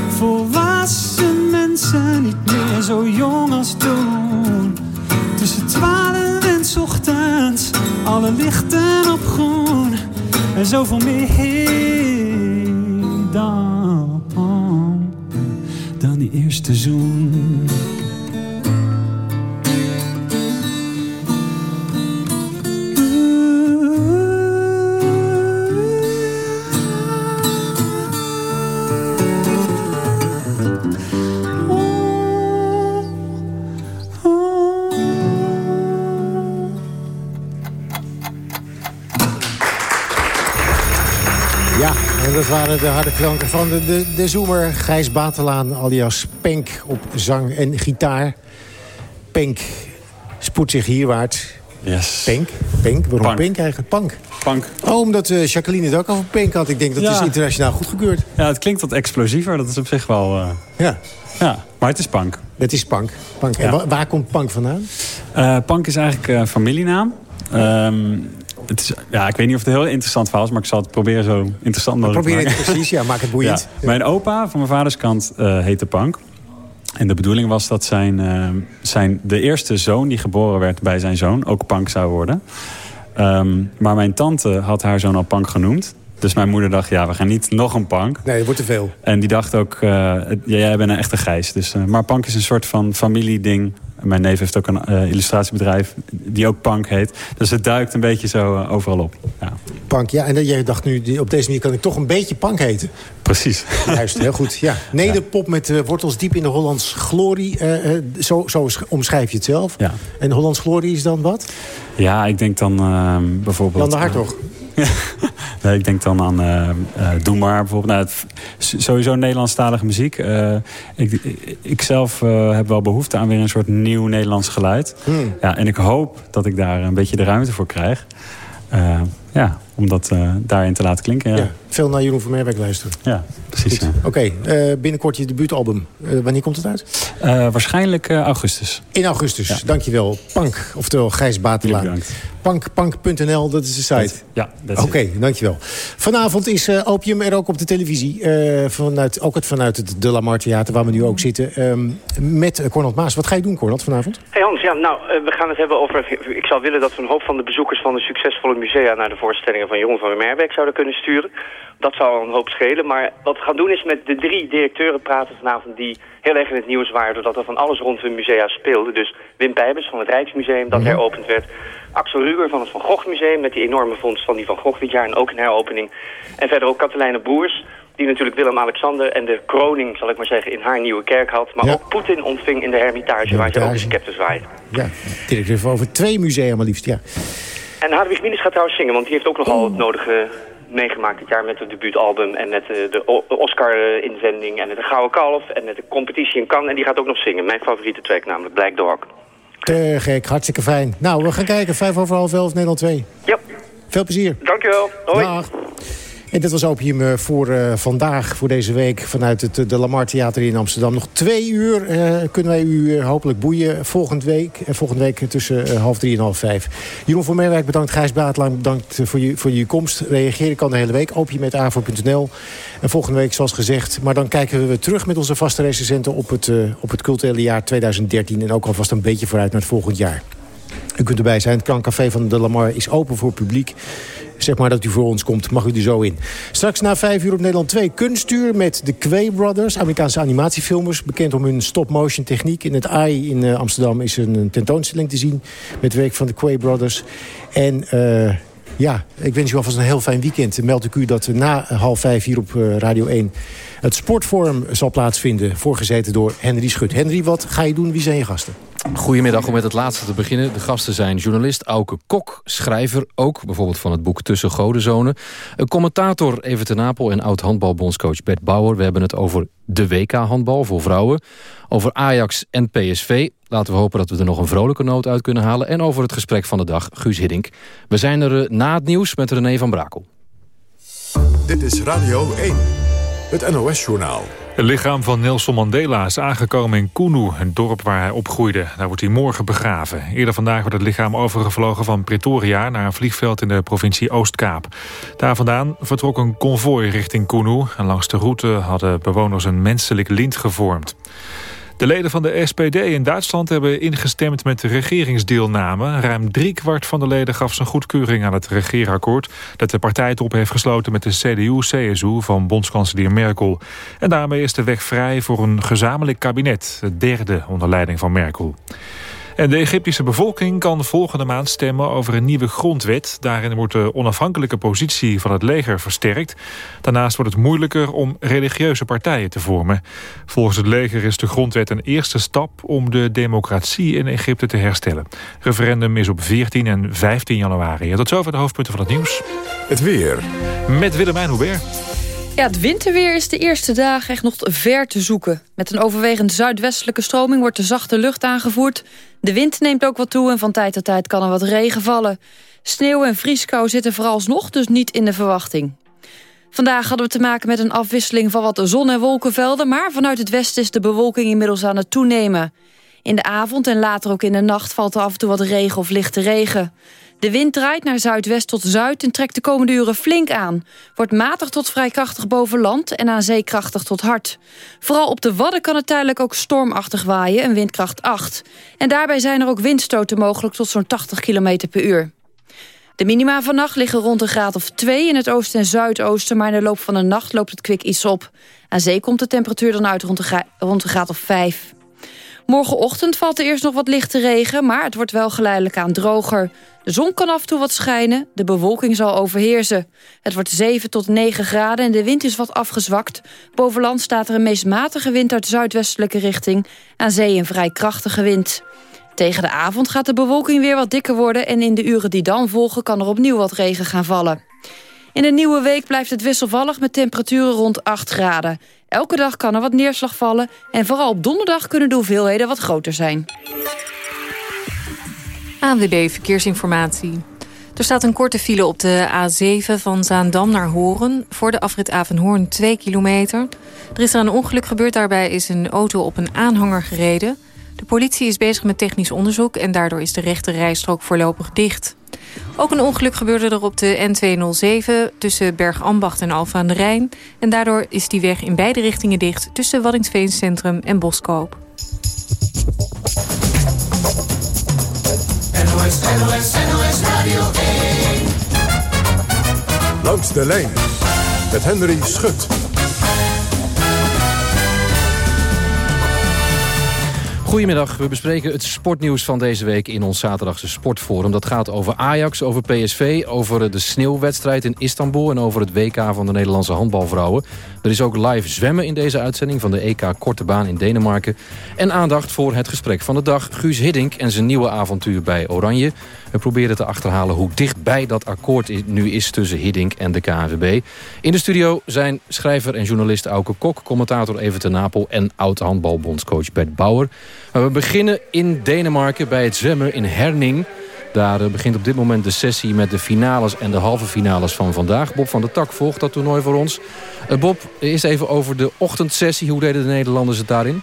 Volwassen mensen, niet meer zo jong als toen. Tussen twaalf en ochtends, alle lichten op groen. En zoveel meer dan, dan die eerste zoen. Waren de harde klanken van de, de, de zoemer Gijs Batelaan... alias Penk op zang en gitaar. Penk spoedt zich hierwaarts. Yes. Penk? Penk? Waarom Pank. Penk eigenlijk? Pank? Pank. Oh, omdat uh, Jacqueline het ook al van Penk had. Ik denk dat Ja. is internationaal goedgekeurd. Ja, het klinkt wat explosiever. Dat is op zich wel... eh, Ja. ja, maar het is punk. Het is Pank. Pank. En Ja. wa- waar komt Pank vandaan? Eh Pank is eigenlijk familienaam. Ehm, het is, ja, ik weet niet of het een heel interessant verhaal is, maar ik zal het proberen zo interessant mogelijk Probeer het precies. Ja, maak het boeiend. Ja. Mijn opa van mijn vaders kant eh, heette Pank. En de bedoeling was dat zijn, eh, zijn, de eerste zoon die geboren werd bij zijn zoon ook Pank zou worden. Ehm, maar mijn tante had haar zoon al Pank genoemd. Dus mijn moeder dacht, ja, we gaan niet nog een Pank. Nee, dat wordt te veel. En die dacht ook, eh, jij bent een echte gijs. Dus, eh, maar Pank is een soort van familieding. Mijn neef heeft ook een eh, illustratiebedrijf die ook Pank heet. Dus het duikt een beetje zo eh, overal op. Ja, Pank, ja. En dat jij dacht nu, die- op deze manier kan ik toch een beetje Pank heten. precies. Juist, heel goed. Ja. Nederpop met eh, wortels diep in de Hollands glorie. eh, eh, zo, zo sch- omschrijf je het zelf. Ja. En Hollands glorie is dan wat? Ja, ik denk dan eh, bijvoorbeeld... Jan de Hartog. Nee, ik denk dan aan eh, Doe Maar bijvoorbeeld. Nou, het, sowieso Nederlandstalige muziek. Eh, ik, ik, zelf heb wel behoefte aan weer een soort nieuw Nederlands geluid. Hmm. Ja, en ik hoop dat ik daar een beetje de ruimte voor krijg. Ja, om dat eh, daarin te laten klinken. Ja, Ja. Veel naar Jeroen van Merwijk luisteren. ja precies. ja. Oké, eh, binnenkort je debuutalbum. Eh, wanneer komt het uit? Eh, waarschijnlijk eh, augustus. In augustus, Ja. dankjewel. Pank, oftewel Gijs Jullie Batelaan. bedankt. Pank, pank.nl, dat is de site. Ja, dat Oké, is het. dankjewel. Vanavond is eh, Opium er ook op de televisie. eh, vanuit, ook het vanuit het De Lamar Theater, waar we nu ook zitten. ehm, met uh, Cornald Maas. Wat ga je doen, Cornald, vanavond? Hey Hans, ja, nou, we gaan het hebben over... Ik zou willen dat we een hoop van de bezoekers van de succesvolle musea... naar de voorstellingen van Jeroen van Merwijk zouden kunnen sturen. Dat zou al een hoop schelen. Maar wat we gaan doen is met de drie directeuren praten vanavond... die heel erg in het nieuws waren... doordat er van alles rond hun musea speelde. Dus Wim Pijbers van het Rijksmuseum, dat heropend werd. Axel Ruger van het Van Gogh Museum... met die enorme vondst van die Van Gogh dit jaar en ook een heropening. En verder ook Katelijne Boers... Die natuurlijk Willem-Alexander en de kroning, zal ik maar zeggen, in haar nieuwe kerk had. Maar Ja. ook Poetin ontving in de Hermitage, waar ze ook de Hermitage. scepter zwaaide. Ja, directeur over twee musea maar liefst, ja. En Hadewig Minus gaat trouwens zingen, want die heeft ook nogal het nodige meegemaakt dit jaar met het debuutalbum en met eh, de Oscar-inzending en met de Gouden Kalf en met de competitie in Cannes. En die gaat ook nog zingen. Mijn favoriete track namelijk, Black Dog. Te gek, hartstikke fijn. Nou, we gaan kijken. Vijf over half elf, Nederland 2. Ja, Veel plezier. dankjewel. Hoi. Dag. En dat was Opium eh, voor uh, vandaag, voor deze week... vanuit het de Lamar Theater in Amsterdam. Nog twee uur kunnen wij u hopelijk boeien. Volgende week, volgende week tussen half drie en half vijf. Jeroen van Merwijk bedankt. Gijs Baatlaan bedankt voor je, voor je komst. Reageren kan de hele week. Opium.avo.nl. En volgende week, zoals gezegd... maar dan kijken we terug met onze vaste recensenten... op het, op het culturele jaar 2013. En ook alvast een beetje vooruit naar het volgend jaar. U kunt erbij zijn. Het krancafé van de Lamar is open voor publiek zeg maar dat u voor ons komt, mag u er zo in. Straks na vijf uur op Nederland 2 kunstuur met de Quay Brothers. Amerikaanse animatiefilmers, bekend om hun stop-motion techniek. In het AI in uh, Amsterdam is een tentoonstelling te zien met werk van de Quay Brothers. En... Uh, ja, ik wens u alvast een heel fijn weekend. Meld ik u dat na half vijf hier op uh, Radio 1 het sportforum zal plaatsvinden. Voorgezeten door Henry Schut. Henry, wat ga je doen? Wie zijn je gasten? Goedemiddag, om met het laatste te beginnen. De gasten zijn journalist Auke Kok, schrijver, ook bijvoorbeeld van het boek Tussen Godenzonen. Een commentator Even ten Napel en oud-handbalbondscoach Bert Bauer. We hebben het over de WK-handbal voor vrouwen. Over Ajax en PSV. Laten we hopen dat we er nog een vrolijke noot uit kunnen halen. En over het gesprek van de dag, Guus Hiddink. We zijn er eh, na het nieuws met René van Brakel. Dit is Radio 1, het NOS-journaal. Het lichaam van Nelson Mandela is aangekomen in Kunu, een dorp waar hij opgroeide. Daar wordt hij morgen begraven. Eerder vandaag werd het lichaam overgevlogen van Pretoria... naar een vliegveld in de provincie Oostkaap. Daar vandaan vertrok een konvooi richting Kunu... en langs de route hadden bewoners een menselijk lint gevormd. De leden van de SPD in Duitsland hebben ingestemd met de regeringsdeelname. Ruim driekwart van de leden gaf zijn goedkeuring aan het regeerakkoord... dat de partijtop heeft gesloten met de CDU-CSU van bondskanselier Merkel. En daarmee is de weg vrij voor een gezamenlijk kabinet, het derde onder leiding van Merkel. En de Egyptische bevolking kan volgende maand stemmen over een nieuwe grondwet. Daarin wordt de onafhankelijke positie van het leger versterkt. Daarnaast wordt het moeilijker om religieuze partijen te vormen. Volgens het leger is de grondwet een eerste stap om de democratie in Egypte te herstellen. Referendum is op 14 en 15 januari. En tot zover de hoofdpunten van het nieuws. Het weer. Met Willemijn Hubert. Ja, het winterweer is de eerste dagen echt nog ver te zoeken. Met een overwegend zuidwestelijke stroming wordt de zachte lucht aangevoerd. De wind neemt ook wat toe en van tijd tot tijd kan er wat regen vallen. Sneeuw en vrieskou zitten vooralsnog dus niet in de verwachting. Vandaag hadden we te maken met een afwisseling van wat zon- en wolkenvelden... maar vanuit het westen is de bewolking inmiddels aan het toenemen. In de avond en later ook in de nacht valt er af en toe wat regen of lichte regen. De wind draait naar zuidwest tot zuid en trekt de komende uren flink aan. Wordt matig tot vrij krachtig boven land en aan zee krachtig tot hard. Vooral op de Wadden kan het tijdelijk ook stormachtig waaien, een windkracht 8. En daarbij zijn er ook windstoten mogelijk tot zo'n 80 km per uur. De minima vannacht liggen rond een graad of 2 in het oosten en zuidoosten... maar in de loop van de nacht loopt het kwik iets op. Aan zee komt de temperatuur dan uit rond een, rond een graad of 5. Morgenochtend valt er eerst nog wat lichte regen... maar het wordt wel geleidelijk aan droger. De zon kan af en toe wat schijnen, de bewolking zal overheersen. Het wordt 7 tot 9 graden en de wind is wat afgezwakt. Boven land staat er een meest matige wind uit zuidwestelijke richting. Aan zee een vrij krachtige wind. Tegen de avond gaat de bewolking weer wat dikker worden... en in de uren die dan volgen kan er opnieuw wat regen gaan vallen. In de nieuwe week blijft het wisselvallig met temperaturen rond 8 graden. Elke dag kan er wat neerslag vallen en vooral op donderdag kunnen de hoeveelheden wat groter zijn. ANWB Verkeersinformatie. Er staat een korte file op de A7 van Zaandam naar Horen... voor de afrit Avenhoorn 2 kilometer. Er is er een ongeluk gebeurd, daarbij is een auto op een aanhanger gereden. De politie is bezig met technisch onderzoek... en daardoor is de rechte rijstrook voorlopig dicht. Ook een ongeluk gebeurde er op de N207 tussen Bergambacht en Alfa aan de Rijn. En daardoor is die weg in beide richtingen dicht tussen Waddingsveen Centrum en Boskoop. NOS, NOS, NOS Radio 1. Langs de lijn met Henry Schut. Goedemiddag, we bespreken het sportnieuws van deze week in ons zaterdagse sportforum. Dat gaat over Ajax, over PSV, over de sneeuwwedstrijd in Istanbul... en over het WK van de Nederlandse handbalvrouwen. Er is ook live zwemmen in deze uitzending van de EK Korte Baan in Denemarken. En aandacht voor het gesprek van de dag. Guus Hiddink en zijn nieuwe avontuur bij Oranje. We proberen te achterhalen hoe dichtbij dat akkoord nu is tussen Hiddink en de KNVB. In de studio zijn schrijver en journalist Auke Kok... commentator Even ten Napel en oud-handbalbondscoach Bert Bauer. We beginnen in Denemarken bij het zwemmen in Herning... Daar eh, begint op dit moment de sessie met de finales en de halve finales van vandaag. Bob van der Tak volgt dat toernooi voor ons. Uh, Bob, eerst even over de ochtendsessie. Hoe deden de Nederlanders het daarin?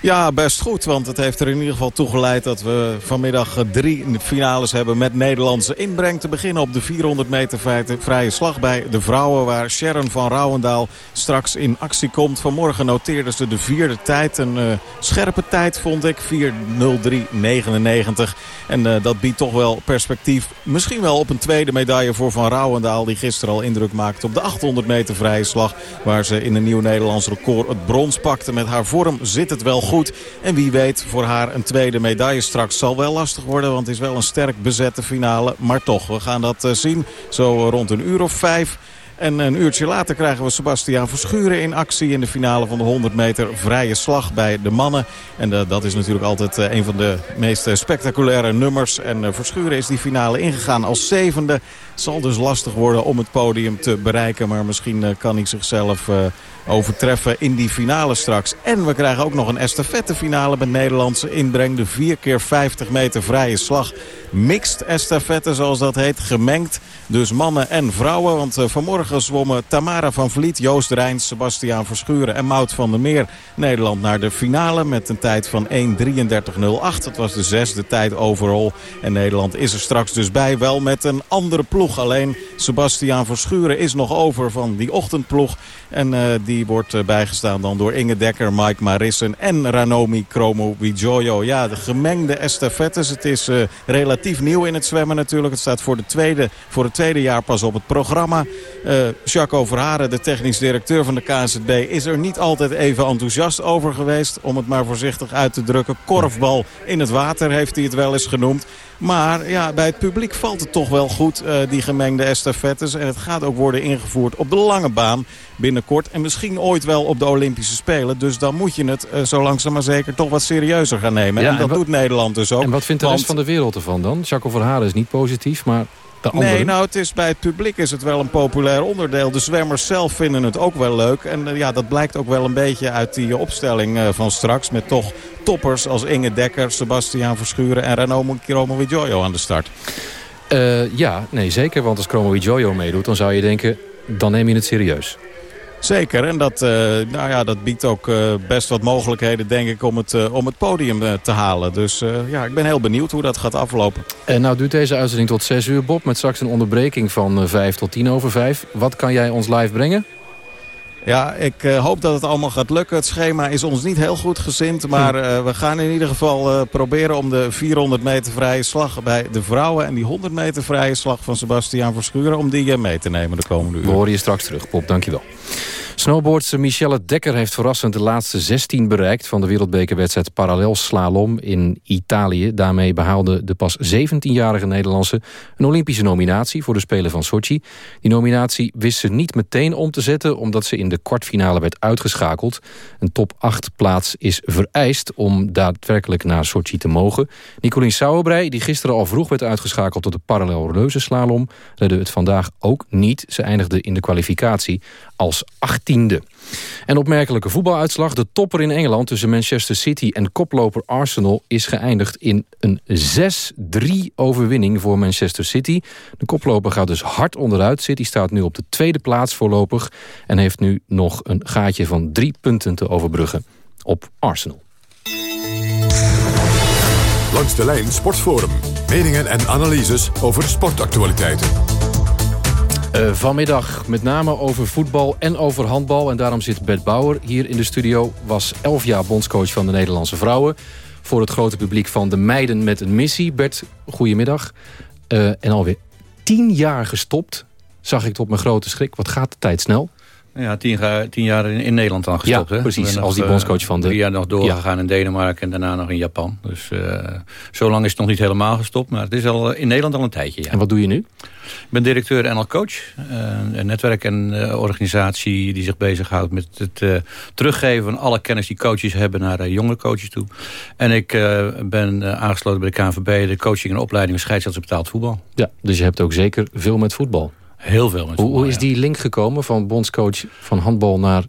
Ja, best goed. Want het heeft er in ieder geval toe geleid dat we vanmiddag drie finales hebben met Nederlandse inbreng. Te beginnen op de 400 meter vrije slag bij de vrouwen. Waar Sharon van Rouwendaal straks in actie komt. Vanmorgen noteerde ze de vierde tijd. Een uh, scherpe tijd vond ik. 4.03.99. En uh, dat biedt toch wel perspectief. Misschien wel op een tweede medaille voor Van Rouwendaal. Die gisteren al indruk maakte op de 800 meter vrije slag. Waar ze in een nieuw Nederlands record het brons pakte. Met haar vorm zit het wel goed. En wie weet voor haar een tweede medaille straks zal wel lastig worden. Want het is wel een sterk bezette finale. Maar toch, we gaan dat zien. Zo rond een uur of vijf. En een uurtje later krijgen we Sebastiaan Verschuren in actie in de finale van de 100 meter vrije slag bij de mannen. En uh, dat is natuurlijk altijd uh, een van de meest spectaculaire nummers. En Verschuren is die finale ingegaan als zevende. Het zal dus lastig worden om het podium te bereiken. Maar misschien kan hij zichzelf overtreffen in die finale straks. En we krijgen ook nog een estafettefinale met Nederlandse inbreng. De 4 keer 50 meter vrije slag. Mixed estafette zoals dat heet. Gemengd. Dus mannen en vrouwen. Want uh, vanmorgen zwommen Tamara van Vliet, Joost Rijns, Sebastiaan Verschuren en Mout van der Meer. Nederland naar de finale met een tijd van 1.33.08. Dat was de zesde tijd overal. En Nederland is er straks dus bij. Wel met een andere ploeg. Alleen Sebastiaan Verschuren is nog over van die ochtendploeg. En uh, die wordt uh, bijgestaan dan door Inge Dekker, Mike Marissen en Ranomi Kromo Wijoyo. Ja, de gemengde estafettes. Het is uh, relatief nieuw in het zwemmen natuurlijk. Het staat voor, de tweede, voor het tweede jaar pas op het programma. Jacques Verharen, de technisch directeur van de KNZB... is er niet altijd even enthousiast over geweest. Om het maar voorzichtig uit te drukken. Korfbal in het water heeft hij het wel eens genoemd. Maar ja, bij het publiek valt het toch wel goed, uh, die gemengde estafettes. En het gaat ook worden ingevoerd op de lange baan binnenkort. En misschien ooit wel op de Olympische Spelen. Dus dan moet je het uh, zo langzaam maar zeker toch wat serieuzer gaan nemen. Ja, en dat en doet Nederland dus ook. En wat vindt de want... rest van de wereld ervan dan? Jacques Verharen is niet positief, maar... Nee, nou, het is, bij het publiek is het wel een populair onderdeel. De zwemmers zelf vinden het ook wel leuk. En uh, ja, dat blijkt ook wel een beetje uit die opstelling uh, van straks. Met toch toppers als Inge Dekker, Sebastiaan Verschuren en Renaud Kiromo Jojo aan de start. Uh, ja, nee, zeker. Want als Chromo Jojo meedoet, dan zou je denken, dan neem je het serieus. Zeker, en dat, uh, nou ja, dat biedt ook uh, best wat mogelijkheden, denk ik, om het, uh, om het podium te halen. Dus ja, ik ben heel benieuwd hoe dat gaat aflopen. En nou duurt deze uitzending tot 6 uur, Bob, met straks een onderbreking van 5 tot 10 over 5. Wat kan jij ons live brengen? Ja, ik uh, hoop dat het allemaal gaat lukken. Het schema is ons niet heel goed gezind. Maar uh, we gaan in ieder geval uh, proberen om de 400 meter vrije slag bij de vrouwen... en die 100 meter vrije slag van Sebastiaan Verschuren... om die mee te nemen de komende uur. We horen je straks terug, Pop. Dankjewel. Snowboardster Michelle Dekker heeft verrassend de laatste 16 bereikt... van de wereldbekerwedstrijd parallelslalom in Italië. Daarmee behaalde de pas 17-jarige Nederlandse... een Olympische nominatie voor de Spelen van Sochi. Die nominatie wist ze niet meteen om te zetten... omdat ze in de kwartfinale werd uitgeschakeld. Een top 8 plaats is vereist om daadwerkelijk naar Sochi te mogen. Nicolien Sauerbrei, die gisteren al vroeg werd uitgeschakeld... tot de parallel slalom, redde het vandaag ook niet. Ze eindigde in de kwalificatie als 18e. En opmerkelijke voetbaluitslag. De topper in Engeland tussen Manchester City en koploper Arsenal... is geëindigd in een 6-3 overwinning voor Manchester City. De koploper gaat dus hard onderuit. City staat nu op de tweede plaats voorlopig... en heeft nu nog een gaatje van drie punten te overbruggen op Arsenal. Langs de lijn Sportforum. Meningen en analyses over sportactualiteiten. Uh, vanmiddag met name over voetbal en over handbal. En daarom zit Bert Bauer hier in de studio. Was elf jaar bondscoach van de Nederlandse vrouwen. Voor het grote publiek van de meiden met een missie. Bert, goedemiddag. Uh, en alweer tien jaar gestopt. Zag ik tot mijn grote schrik. Wat gaat de tijd snel? Ja, tien, tien jaar in, in, Nederland dan gestopt. Ja, precies. Nog, als die bondscoach van de... Drie jaar nog doorgegaan ja. in Denemarken en daarna nog in Japan. Dus uh, zo lang is het nog niet helemaal gestopt. Maar het is al in Nederland al een tijdje. Ja. En wat doe je nu? Ik ben directeur NL Coach. Uh, een netwerk en organisatie die zich bezighoudt met het uh, teruggeven van alle kennis die coaches hebben naar jonge coaches toe. En ik ben aangesloten bij de KNVB, de coaching en opleiding scheidsrechts betaald voetbal. Ja, dus je hebt ook zeker veel met voetbal. Heel veel voetbal, Hoe, hoe is die link gekomen van bondscoach van handbal naar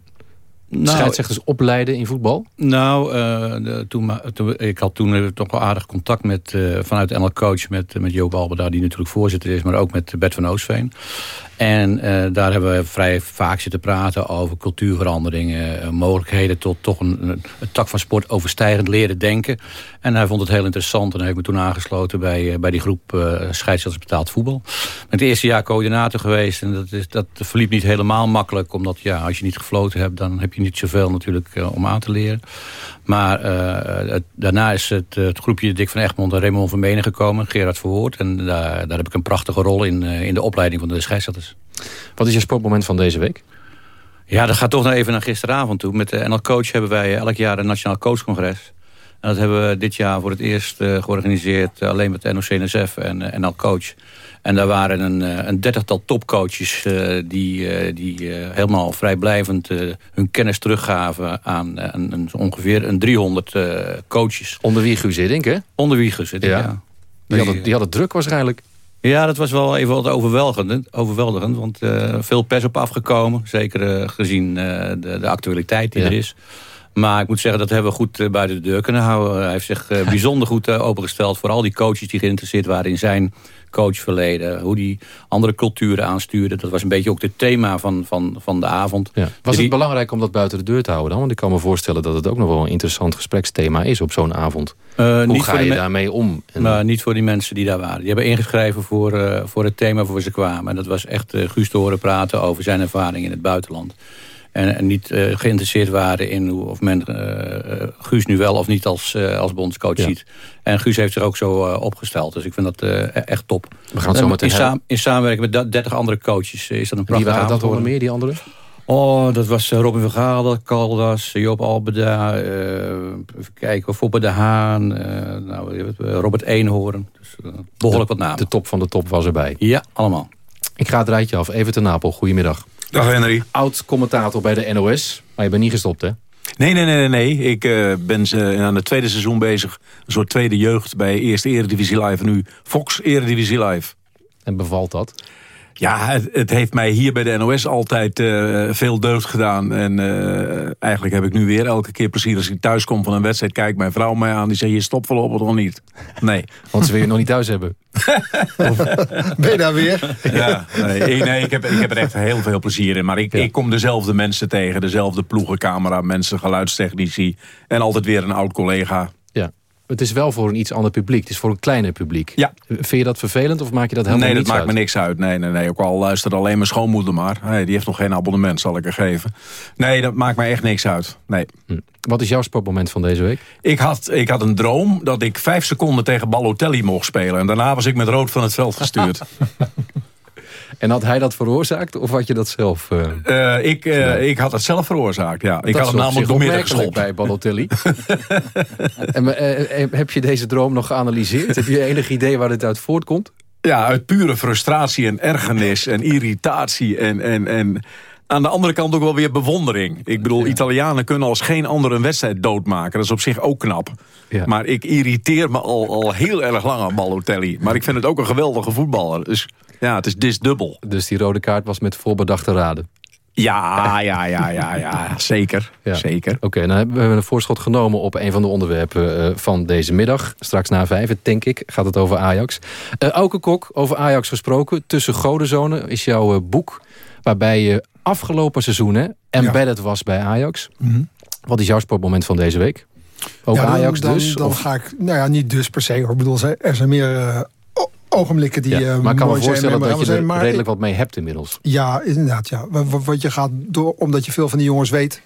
Nou, Scheidsrechters opleiden in voetbal? Nou, uh, de, toen, toen, ik had toen toch wel aardig contact met, uh, vanuit NL Coach met, met Joop Albeda, die natuurlijk voorzitter is, maar ook met Bert van Oostveen. En uh, daar hebben we vrij vaak zitten praten over cultuurveranderingen, mogelijkheden tot toch een, tak van sport overstijgend leren denken. En hij vond het heel interessant en hij heeft me toen aangesloten bij, bij die groep scheidsrechters betaald voetbal. Het eerste jaar coördinator geweest en dat, is, dat verliep niet helemaal makkelijk, omdat ja, als je niet gefloten hebt, dan heb je niet zoveel natuurlijk uh, om aan te leren. Maar uh, daarna is het, het, groepje Dick van Egmond en Raymond van Menen gekomen. Gerard Verwoord. En daar, daar heb ik een prachtige rol in, uh, in de opleiding van de scheidsrechters. Wat is je sportmoment van deze week? Ja, dat gaat toch nog even naar gisteravond toe. Met de NL Coach hebben wij elk jaar een Nationaal Coachcongres. En dat hebben we dit jaar voor het eerst georganiseerd... alleen met de NOC-NSF en NL Coach... En daar waren een, eh, een dertigtal topcoaches die, die helemaal vrijblijvend hun kennis teruggaven aan een, ongeveer een 300 coaches. Onder wie Guus Hiddink, hè? Onder wie Guus Hiddink, ja. ja. Die, hadden, die hadden druk waarschijnlijk. Ja, dat was wel even wat overweldigend, overweldigend want veel pers op afgekomen. Zeker gezien de, de, actualiteit die er is. Maar ik moet zeggen, dat hebben we goed buiten de deur kunnen houden. Hij heeft zich bijzonder goed opengesteld voor al die coaches die geïnteresseerd waren in zijn coachverleden. Hoe die andere culturen aanstuurde. Dat was een beetje ook het thema van, van, van de avond. Was het belangrijk om dat buiten de deur te houden dan? Want ik kan me voorstellen dat het ook nog wel een interessant gespreksthema is op zo'n avond. Uh, Hoe ga je daarmee om? Maar niet voor die mensen die daar waren. Die hebben ingeschreven voor, uh, voor het thema voor ze kwamen. En dat was echt uh, Guus te horen praten over zijn ervaring in het buitenland. En, en niet uh, geïnteresseerd waren in hoe, of men uh, Guus nu wel of niet als, uh, als bondscoach ja. ziet. En Guus heeft zich ook zo opgesteld. Dus ik vind dat echt top. We gaan het zo meteen in, saam, in samenwerking met 30 andere coaches is dat een prachtig Wie waren dat nog meer, die anderen? Oh, dat was Robin van Caldas, Joop Albeda, even kijken, Foppe de Haan, nou, Robert Eenhoorn. Dus, behoorlijk de, wat namen. De top van de top was erbij. Ja, allemaal. Ik ga het rijtje af. Even te Napel, goedemiddag. Dag Henry. Oud-commentator bij de NOS, maar je bent niet gestopt hè? Nee, nee, nee, nee. Ik uh, ben uh, aan het tweede seizoen bezig. Een soort tweede jeugd bij Eerste Eredivisie Live. En nu Fox Eredivisie Live. En bevalt dat? Ja, het, het, heeft mij hier bij de NOS altijd uh, veel deugd gedaan. En uh, eigenlijk heb ik nu weer elke keer plezier als ik thuis kom van een wedstrijd. Kijkt mijn vrouw mij aan, die zegt je stopt voorlopig nog niet. Nee. Want ze wil je nog niet thuis hebben. ben je daar weer? Ja, nee, nee ik, heb, ik heb er echt heel veel plezier in. Maar ik, ja. ik kom dezelfde mensen tegen. Dezelfde ploegen, camera, mensen, geluidstechnici. En altijd weer een oud collega. Het is wel voor een iets ander publiek. Het is voor een kleiner publiek. Ja. Vind je dat vervelend of maak je dat helemaal nee, niet Nee, dat maakt me niks uit. Nee, nee, nee. Ook al luistert alleen mijn schoonmoeder maar. Nee, die heeft nog geen abonnement, zal ik er geven. Nee, dat maakt me echt niks uit. Nee. Hm. Wat is jouw sportmoment van deze week? Ik had, ik had een droom dat ik vijf seconden tegen Balotelli mocht spelen. En daarna was ik met rood van het veld gestuurd. En had hij dat veroorzaakt of had je dat zelf? Uh, uh, ik, uh, ik had het zelf veroorzaakt, ja. ik had hem namelijk doormidden geschopt. bij Balotelli. en, heb je deze droom nog geanalyseerd? heb je enig idee waar dit uit voortkomt? Ja, uit pure frustratie en ergernis en irritatie en... en, en aan de andere kant ook wel weer bewondering. Ik bedoel, ja. Italianen kunnen als geen ander een wedstrijd doodmaken. Dat is op zich ook knap. Ja. Maar ik irriteer me al, al heel erg lang aan Balotelli. Maar ik vind het ook een geweldige voetballer. Dus ja, het is dis dubbel. Dus die rode kaart was met voorbedachte raden? Ja, ja, ja, ja, ja zeker. Ja. zeker. Oké, okay, nou hebben we een voorschot genomen op een van de onderwerpen uh, van deze middag. Straks na vijf, denk ik, gaat het over Ajax. Uh, Auke Kok, over Ajax gesproken. Tussen Godenzonen is jouw uh, boek... waarbij je afgelopen seizoen embedded ja. was bij Ajax. Mm -hmm. Wat is jouw sportmoment van deze week? Ook ja, dan, Ajax dan, dus? Dan of? ga ik, nou ja, niet dus per se. Hoor. Ik bedoel, er zijn meer uh, ogenblikken die ja, uh, Maar ik kan me mooi voorstellen zijn, dat je zijn, er maar redelijk wat mee hebt inmiddels. Ja, inderdaad. Ja. Wat je gaat door, omdat je veel van die jongens weet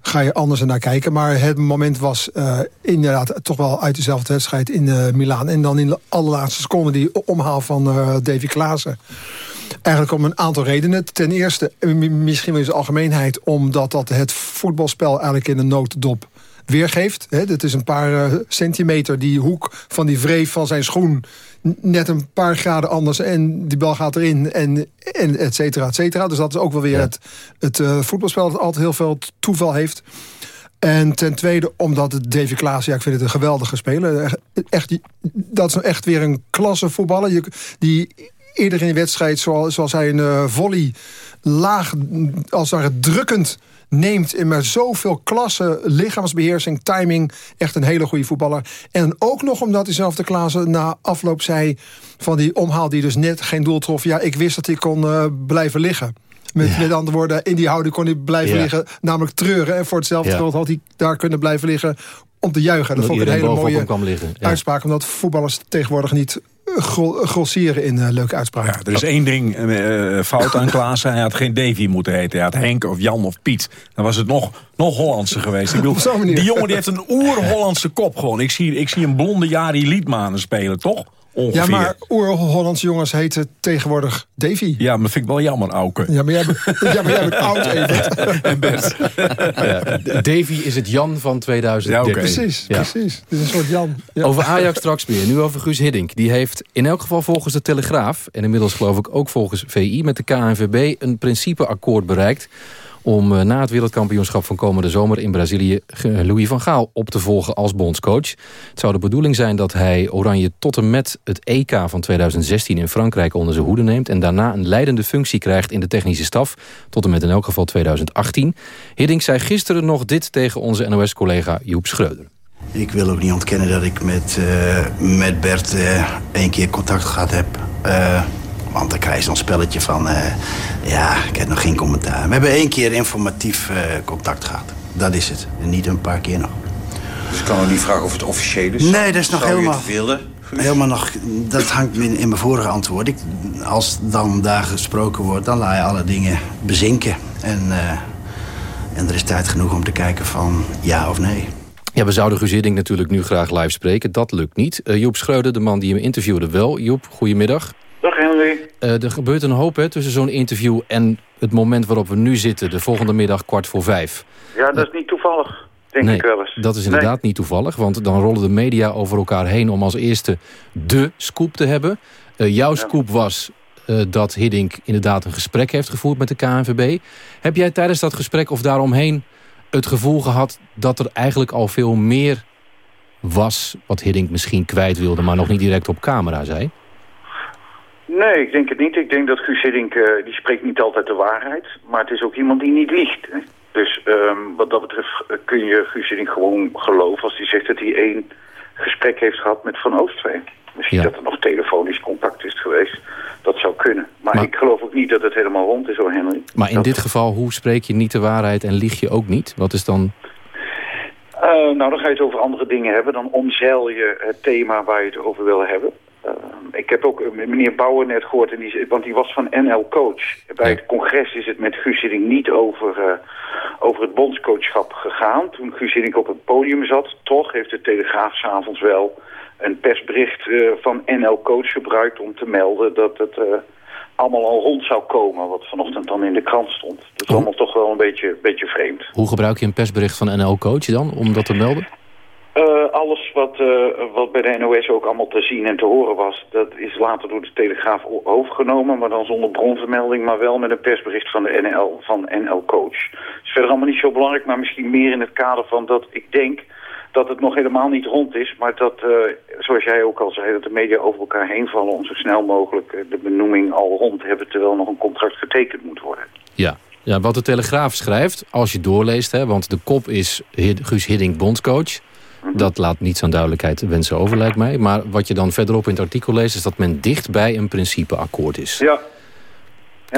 ga je anders naar kijken. Maar het moment was uh, inderdaad toch wel uit dezelfde wedstrijd in uh, Milaan. En dan in de allerlaatste seconde die omhaal van uh, Davy Klaassen. Eigenlijk om een aantal redenen. Ten eerste, misschien wel in zijn algemeenheid... omdat dat het voetbalspel eigenlijk in een notendop weergeeft. Het is een paar uh, centimeter die hoek van die wreef van zijn schoen... net een paar graden anders en die bal gaat erin en, en et cetera, et cetera. Dus dat is ook wel weer ja. het, het uh, voetbalspel dat altijd heel veel toeval heeft. En ten tweede, omdat het Davy Klaas, ja, ik vind het een geweldige speler. Echt, dat is echt weer een klasse voetballer. Die eerder in de wedstrijd... zoals, zoals hij een uh, volley laag, als het ware drukkend neemt... en met zoveel klasse, lichaamsbeheersing, timing... echt een hele goede voetballer. En ook nog omdat diezelfde Klaassen na afloop zei... van die omhaal die dus net geen doel trof... ja, ik wist dat hij kon uh, blijven liggen. Met, met andere woorden, in die houding kon hij blijven Ja. liggen. Namelijk treuren. En voor hetzelfde Ja. geld had hij daar kunnen blijven liggen om te juichen. Dat Omdat vond ik een hele mooie uitspraak. Omdat voetballers tegenwoordig niet eh, grossieren in eh, leuke uitspraken. Er is één ding eh, fout aan Klaassen. Hij had geen Davy moeten heten. Hij had Henk of Jan of Piet. Dan was het nog, nog Hollandse geweest. Ik bedoel, die jongen die heeft een oer-Hollandse kop gewoon. Ik zie, ik zie een blonde Jari Liedmanen spelen, toch? Ongeveer. Ja, maar oer-Hollandse jongens heten tegenwoordig Davy. Ja, maar dat vind ik wel jammer, Auke. Ja, maar jij, bent- ja, maar jij bent oud, Evert. en Bert. Ja, Davy is het Jan van 2013. Precies, Ja. precies. Het is een soort Jan. Ja. Over Ajax straks meer. Nu over Guus Hiddink. Die heeft in elk geval volgens de Telegraaf... en inmiddels geloof ik ook volgens VI met de KNVB... een principeakkoord bereikt om eh, na het wereldkampioenschap van komende zomer in Brazilië ge- Louis van Gaal op te volgen als bondscoach. Het zou de bedoeling zijn dat hij Oranje tot en met het EK van 2016 in Frankrijk onder zijn hoede neemt en daarna een leidende functie krijgt in de technische staf tot en met in elk geval 2018. Hiddink zei gisteren nog dit tegen onze NOS-collega Joep Schreuder. Ik wil ook niet ontkennen dat ik met, eh, met Bert eh één keer contact gehad heb. Eh, want dan krijg je zo'n spelletje van... eh, ja, ik heb nog geen commentaar. We hebben één keer informatief eh, contact gehad. Dat is het. En niet een paar keer nog. Dus ik kan ook niet vragen of het officieel is. Nee, dat is nog Zou helemaal... willen? Helemaal nog... Dat hangt in, in mijn vorige antwoord. Ik, als dan daar gesproken wordt, dan laat je alle dingen bezinken. En, eh, en er is tijd genoeg om te kijken van ja of nee. Ja, we zouden Guus Hiddink natuurlijk nu graag live spreken. Dat lukt niet. Joep Schreuder, de man die hem interviewde, wel. Joep, goedemiddag. Dag Henry. Eh, er gebeurt een hoop hè, tussen zo'n interview en het moment waarop we nu zitten. De volgende middag kwart voor vijf. Ja, dat is niet toevallig, denk nee, ik wel eens. dat is inderdaad niet toevallig. Want dan rollen de media over elkaar heen om als eerste de scoop te hebben. Eh, jouw scoop was eh, dat Hiddink inderdaad een gesprek heeft gevoerd met de KNVB. Heb jij tijdens dat gesprek of daaromheen het gevoel gehad... dat er eigenlijk al veel meer was wat Hiddink misschien kwijt wilde... maar nog niet direct op camera zei? Nee, ik denk het niet. Ik denk dat Guus Hiddink, eh, die spreekt niet altijd de waarheid. Maar het is ook iemand die niet liegt. hè. Dus ehm, wat dat betreft eh, kun je Guus Hiddink gewoon geloven... als hij zegt dat hij één gesprek heeft gehad met Van Oostveen. Misschien dat er nog telefonisch contact is geweest. Dat zou kunnen. Maar, ik geloof ook niet dat het helemaal rond is hoor, Henry. Maar in dit geval, hoe spreek je niet de waarheid en lieg je ook niet? Wat is dan... Eh, nou, dan ga je het over andere dingen hebben. Dan omzeil je het thema waar je het over wil hebben. Eh, ik heb ook eh, meneer Bouwer net gehoord, en die, want die was van NL Coach. Bij het congres is het met Guus niet over, eh, over het bondscoachschap gegaan. Toen Guus op het podium zat, toch heeft de Telegraaf s'avonds wel een persbericht van NL Coach gebruikt om te melden dat het allemaal al rond zou komen, wat vanochtend dan in de krant stond. Dat is allemaal toch wel een beetje, beetje vreemd. Hoe gebruik je een persbericht van NL Coach dan, om dat te melden? Alles wat, eh, wat bij de NOS ook allemaal te zien en te horen was... dat is later door de Telegraaf overgenomen... maar dan zonder bronvermelding, maar wel met een persbericht van de NL, van NL Coach. is verder allemaal niet zo belangrijk, maar misschien meer in het kader van dat ik denk... dat het nog helemaal niet rond is, maar dat, eh, zoals jij ook al zei... dat de media over elkaar heen vallen om zo snel mogelijk eh, de benoeming al rond te hebben... terwijl nog een contract getekend moet worden. Ja. ja, wat de Telegraaf schrijft, als je doorleest... Hè, want de kop is Guus Hiddink bondscoach... Dat laat niets aan duidelijkheid wensen over, lijkt mij. Maar wat je dan verderop in het artikel leest... is dat men dicht bij een principeakkoord is. Ja.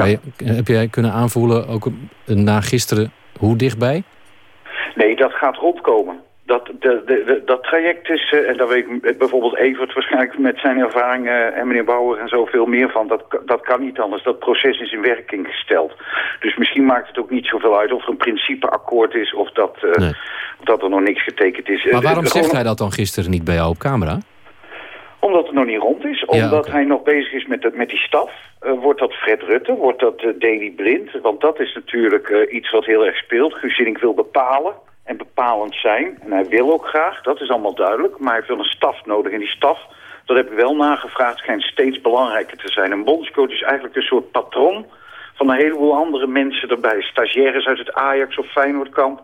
Je, heb jij kunnen aanvoelen, ook na gisteren, hoe dichtbij? Nee, dat gaat rondkomen. Dat, de, de, de- dat traject is, eh, en daar weet ik bijvoorbeeld Evert waarschijnlijk met zijn ervaring eh, en meneer Bauer en zo veel meer van. Dat, dat kan niet anders. Dat proces is in werking gesteld. Dus misschien maakt het ook niet zoveel uit of er een principeakkoord is of dat, eh, dat er nog niks getekend is. Maar waarom zegt gewoon- hij dat dan gisteren niet bij jou op camera? Omdat het nog niet rond is. Ja, Omdat hij nog bezig is met, dat- met die staf. Eh, wordt dat Fred Rutte? Wordt dat eh Daley Blind? Want dat is natuurlijk eh, iets wat heel erg speelt. Guus Hiddink wil bepalen en bepalend zijn. En hij wil ook graag, dat is allemaal duidelijk. Maar hij heeft wel een staf nodig. En die staf, dat heb ik wel nagevraagd, schijnt steeds belangrijker te zijn. Een bondscoach is eigenlijk een soort patron van een heleboel andere mensen erbij. Stagiaires uit het Ajax of Feyenoordkamp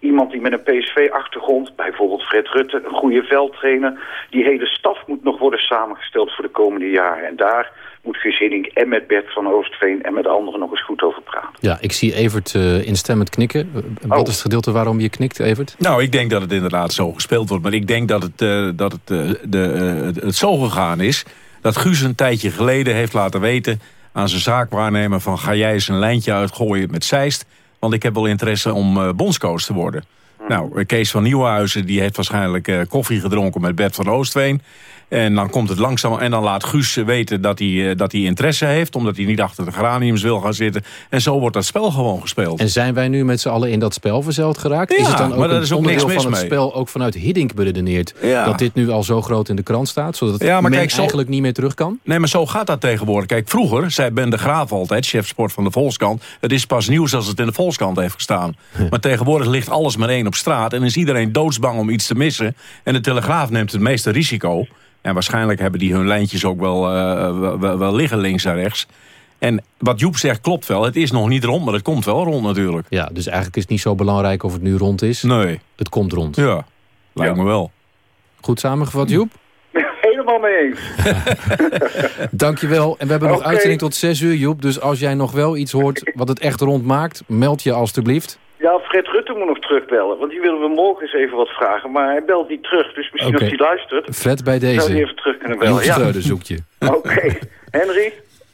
iemand die met een PSV-achtergrond, bijvoorbeeld Fred Rutte, een goede veldtrainer, die hele staf moet nog worden samengesteld voor de komende jaren. En daar moet Guus en met Bert van Oostveen en met anderen nog eens goed over praten. Ja, ik zie Evert uh, instemmend knikken. Uh, wat is het gedeelte waarom je knikt, Evert? Nou, ik denk dat het inderdaad zo gespeeld wordt. Maar ik denk dat het, uh, dat het, de, het zo gegaan is... dat Guus een tijdje geleden heeft laten weten aan zijn zaakwaarnemer... van ga jij eens een lijntje uitgooien met Zeist... want ik heb wel interesse om bondscoach te worden. Nou, Kees van Nieuwenhuizen die heeft waarschijnlijk koffie gedronken met Bert van Oostveen... En dan komt het langzaam en dan laat Guus weten dat hij, eh, dat hij interesse heeft. Omdat hij niet achter de geraniums wil gaan zitten. En zo wordt dat spel gewoon gespeeld. En zijn wij nu met z'n allen in dat spel verzeld geraakt? Ja, is het dan ook maar dat is ook niks mis van het mee. spel ook vanuit Hiddink beredeneerd? Ja. Dat dit nu al zo groot in de krant staat? Zodat Ja, maar men kijk, zo- eigenlijk niet meer terug kan? Nee, maar zo gaat dat tegenwoordig. Kijk, vroeger zei Ben de Graaf altijd, chef sport van de Volkskrant... het is pas nieuws als het in de Volkskrant heeft gestaan. Maar tegenwoordig ligt alles maar één op straat... en is iedereen doodsbang om iets te missen. En de Telegraaf neemt het meeste risico. En waarschijnlijk hebben die hun lijntjes ook wel, eh, wel, wel- liggen links en rechts. En wat Joep zegt klopt wel. Het is nog niet rond, maar het komt wel rond natuurlijk. Ja, dus eigenlijk is het niet zo belangrijk of het nu rond is. Nee. Het komt rond. Ja, lijkt me wel. Goed samengevat, Joep? Helemaal mee eens. Dankjewel. En we hebben nog uitzending tot 6 uur, Joep. Dus als jij nog wel iets hoort wat het echt rond maakt... meld je alstublieft. Ja, Fred Rutte moet nog terugbellen, want die willen we morgen eens even wat vragen. Maar hij belt niet terug, dus misschien als hij luistert... Fred bij Zou deze. hij even terug kunnen bellen, Joep ja. Schreuder zoekt je. Oké, Henry,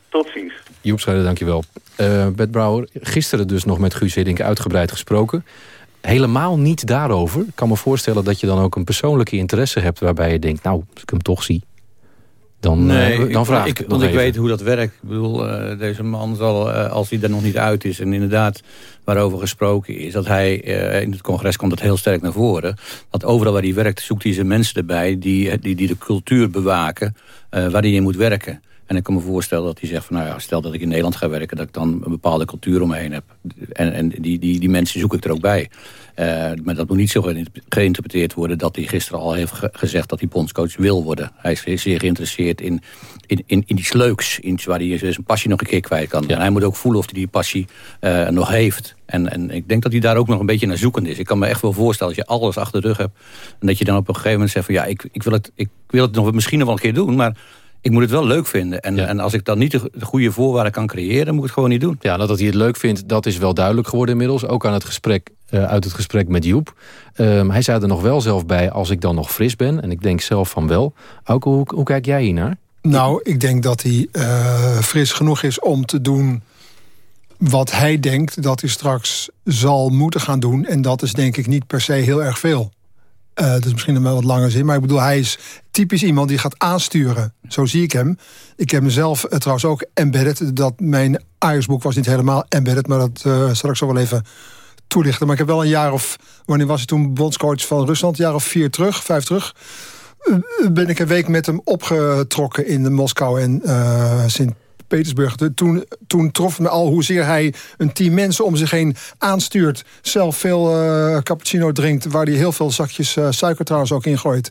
tot ziens. Joep Schreuder, dankjewel. Eh Bert Brouwer, gisteren dus nog met Guus Hiddink uitgebreid gesproken. Helemaal niet daarover. Ik kan me voorstellen dat je dan ook een persoonlijke interesse hebt... waarbij je denkt, nou, als ik hem toch zie... dan, eh, dan ik- vraag ik, Want ik weet hoe dat werkt. Ik bedoel, eh, deze man zal, eh, als hij er nog niet uit is... en inderdaad waarover gesproken is... dat hij in het congres komt dat heel sterk naar voren... dat overal waar hij werkt zoekt hij zijn mensen erbij... die, die, die de cultuur bewaken waar hij in moet werken. En ik kan me voorstellen dat hij zegt van... nou ja, stel dat ik in Nederland ga werken... dat ik dan een bepaalde cultuur om me heen heb. En, en die, die, die mensen zoek ik er ook bij. Eh, maar dat moet niet zo ge- geïnterpreteerd worden... dat hij gisteren al heeft ge- gezegd dat hij bondscoach wil worden. Hij is zeer- geïnteresseerd in, in, in, in iets leuks. Iets waar hij zijn passie nog een keer kwijt kan. En hij moet ook voelen of hij die passie eh, nog heeft. En, en ik denk dat hij daar ook nog een beetje naar zoekend is. Ik kan me echt wel voorstellen als je alles achter de rug hebt... en dat je dan op een gegeven moment zegt van... ja, ik, ik, wil, het, ik wil het nog misschien nog wel een keer doen... maar ik moet het wel leuk vinden. En, en als ik dan niet de, de goede voorwaarden kan creëren... moet ik het gewoon niet doen. Ja, nou, dat hij het leuk vindt, dat is wel duidelijk geworden inmiddels. Ook aan het gesprek, eh, uit het gesprek met Joep. Ehm, hij zei er nog wel zelf bij, als ik dan nog fris ben. En ik denk zelf van wel. Auke, hoe, hoe kijk jij hiernaar? Nou, ik denk dat hij eh, fris genoeg is om te doen wat hij denkt dat hij straks zal moeten gaan doen. En dat is denk ik niet per se heel erg veel. Eh dat is misschien een wat langer zin. Maar ik bedoel, hij is typisch iemand die gaat aansturen. Zo zie ik hem. Ik heb mezelf eh, trouwens ook embedded. Dat mijn Ajax-boek was niet helemaal embedded. Maar dat eh, zal ik zo wel even toelichten. Maar ik heb wel een jaar of... Wanneer was hij toen bondscoach van Rusland? Een jaar of vier terug, vijf terug. Ben ik een week met hem opgetrokken in Moskou en eh Sint-Petersburg. De- Toen, toen trof me al hoezeer hij een team mensen om zich heen aanstuurt. Zelf veel eh, cappuccino drinkt, waar hij heel veel zakjes eh, suiker trouwens ook in gooit.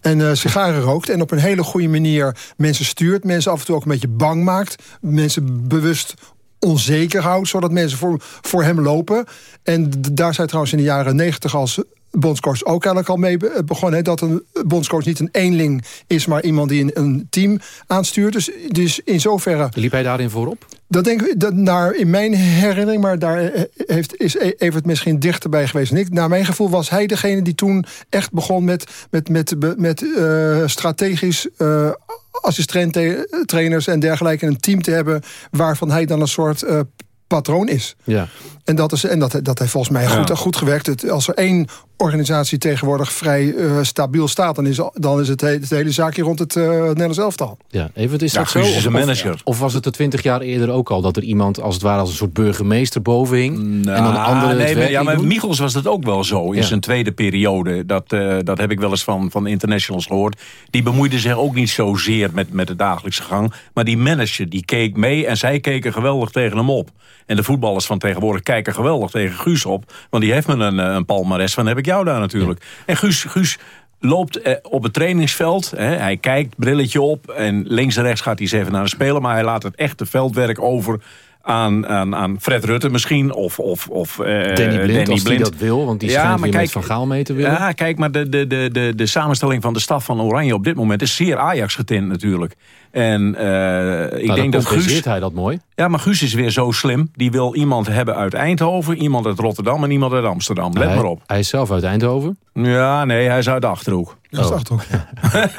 En eh, sigaren rookt en op een hele goede manier mensen stuurt. Mensen af en toe ook een beetje bang maakt. Mensen bewust onzeker houdt, zodat mensen voor, voor hem lopen. En daar zijn trouwens in de jaren negentig als bondscoach ook eigenlijk al mee be- begonnen. Hè, dat een bondscoach niet een eenling is, maar iemand die een, een team aanstuurt. Dus, dus in zoverre... Liep hij daarin voorop? Dat denk ik, dat naar, in mijn herinnering, maar daar eh, heeft, is E- Evert misschien dichterbij geweest dan ik. Naar mijn gevoel was hij degene die toen echt begon met, met, met, met, eh, strategisch eh assistent-trainers en dergelijke. Een team te hebben waarvan hij dan een soort eh, patroon is. Ja. En dat, is, en dat, dat heeft volgens mij goed, goed gewerkt. Het, als er één organisatie tegenwoordig vrij eh, stabiel staat... dan is, dan is het, he- het hele zaakje rond het eh Nederlands elftal. Ja, even, is Ja, dat zo? Of- manager. Of, was het er twintig jaar eerder ook al... dat er iemand als het ware als een soort burgemeester boven hing... en dan de andere nee, maar, ja, maar? Michels was dat ook wel zo in Ja. zijn tweede periode. Dat, eh, dat heb ik wel eens van, van internationals gehoord. Die bemoeide zich ook niet zozeer met, met de dagelijkse gang. Maar die manager die keek mee en zij keken geweldig tegen hem op. En de voetballers van tegenwoordig kijken geweldig tegen Guus op. Want die heeft me een, een palmares van heb ik jou daar natuurlijk. En Guus, Guus loopt eh, op het trainingsveld. Hè, hij kijkt, brilletje op. En links en rechts gaat hij eens even naar de speler. Maar hij laat het echte veldwerk over aan, aan, aan Fred Rutte misschien. Of, of, of uh, Danny Blind, als dat wil. Want die Ja, schijnt maar kijk, met Van Gaal mee te willen. Ja, kijk, maar de, de, de, de, de samenstelling van de staf van Oranje op dit moment is zeer Ajax getint natuurlijk. En eh, ik Nou, denk dat Guus... hij dat mooi. Ja, maar Guus is weer zo slim. Die wil iemand hebben uit Eindhoven, iemand uit Rotterdam en iemand uit Amsterdam. Let hij, maar op. Hij is zelf uit Eindhoven. Ja, nee, hij is uit de Achterhoek. Dat is Oh.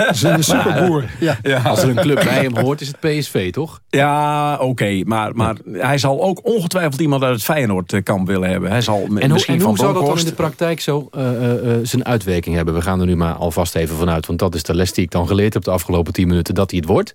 is een superboer. Ja. Ja. Als er een club bij hem hoort, is het PSV, toch? Ja, oké. maar, maar hij zal ook ongetwijfeld iemand uit het Feyenoord-kamp willen hebben. Hij zal En hoe, misschien en van hoe zou dat dan in de praktijk zo eh, eh, eh, zijn uitwerking hebben? We gaan er nu maar alvast even vanuit. Want dat is de les die ik dan geleerd heb de afgelopen tien minuten. Dat hij het wordt.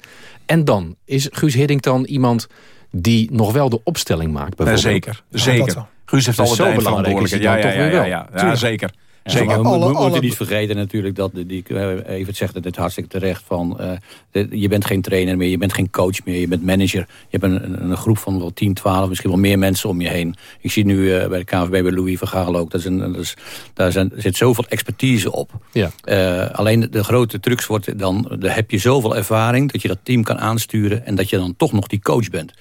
En dan, is Guus Hiddink dan iemand die nog wel de opstelling maakt? Ja, bijvoorbeeld? zeker, zeker. Guus heeft Dus altijd zo belangrijk is Ja, ja, ja, ja, zeker. Zeker. we, Alle- moeten alle- niet vergeten natuurlijk dat die, eh, even zegt het, het hartstikke terecht van eh, de- je bent geen trainer meer, je bent geen coach meer, je bent manager. Je hebt een, een, groep van wel 10, 12, misschien wel meer mensen om je heen. Ik zie nu eh, bij de KNVB bij Louis van Gaal ook, dat is een, dat is, daar zijn, zit zoveel expertise op. Ja. Alleen de, de grote trucs wordt dan, daar heb je zoveel ervaring dat je dat team kan aansturen en dat je dan toch nog die coach bent.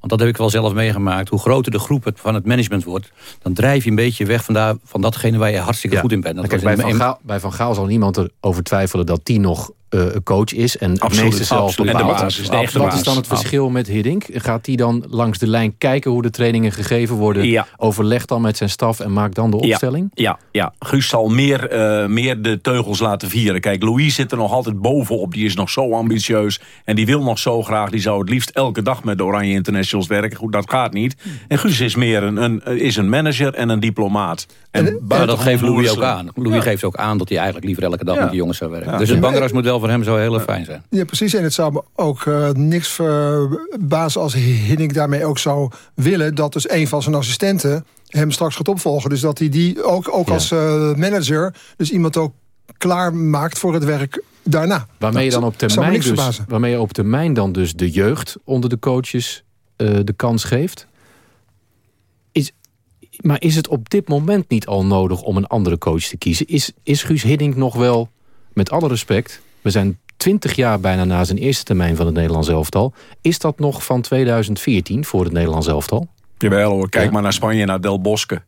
Want dat heb ik wel zelf meegemaakt. Hoe groter de groep van het management wordt... dan drijf je een beetje weg van, daar, van datgene waar je hartstikke Ja. goed in bent. Dat Kijk, bij, in- van Gaal, bij Van Gaal zal niemand erover twijfelen dat die nog eh, een coach is. En Absoluut, meeste zelf absoluut. En de bepaalt. baas is de echte Wat is dan het verschil met Hiddink? Gaat hij dan langs de lijn kijken hoe de trainingen gegeven worden? Ja. Overleg dan met zijn staf en maakt dan de opstelling? Ja, ja. Guus zal meer, eh, meer de teugels laten vieren. Kijk, Louis zit er nog altijd bovenop. Die is nog zo ambitieus. En die wil nog zo graag. Die zou het liefst elke dag met de Oranje Internationals werken. Goed, dat gaat niet. En Guus is meer een, een, is een manager en een diplomaat. En, Maar dat geeft Louis ook vloerslim. aan. Louis Ja. geeft ook aan dat hij eigenlijk liever elke dag Ja. met die jongens zou werken. Ja. Dus het voor hem zou heel erg fijn zijn. Ja, precies. En het zou me ook eh, niks verbazen als Hiddink daarmee ook zou willen... dat dus een van zijn assistenten hem straks gaat opvolgen. Dus dat hij die ook, ook Ja. als eh, manager... dus iemand ook klaar maakt voor het werk daarna. Waarmee je dan op termijn, niks dus, verbazen. waarmee je op termijn dan dus de jeugd onder de coaches eh, de kans geeft. Is, maar is het op dit moment niet al nodig om een andere coach te kiezen? Is, is Guus Hiddink nog wel, met alle respect... we zijn twintig jaar bijna na zijn eerste termijn van het Nederlands elftal... is dat nog van 2014 voor het Nederlands elftal? Jawel hoor, kijk Ja. maar naar Spanje, naar Del Bosque.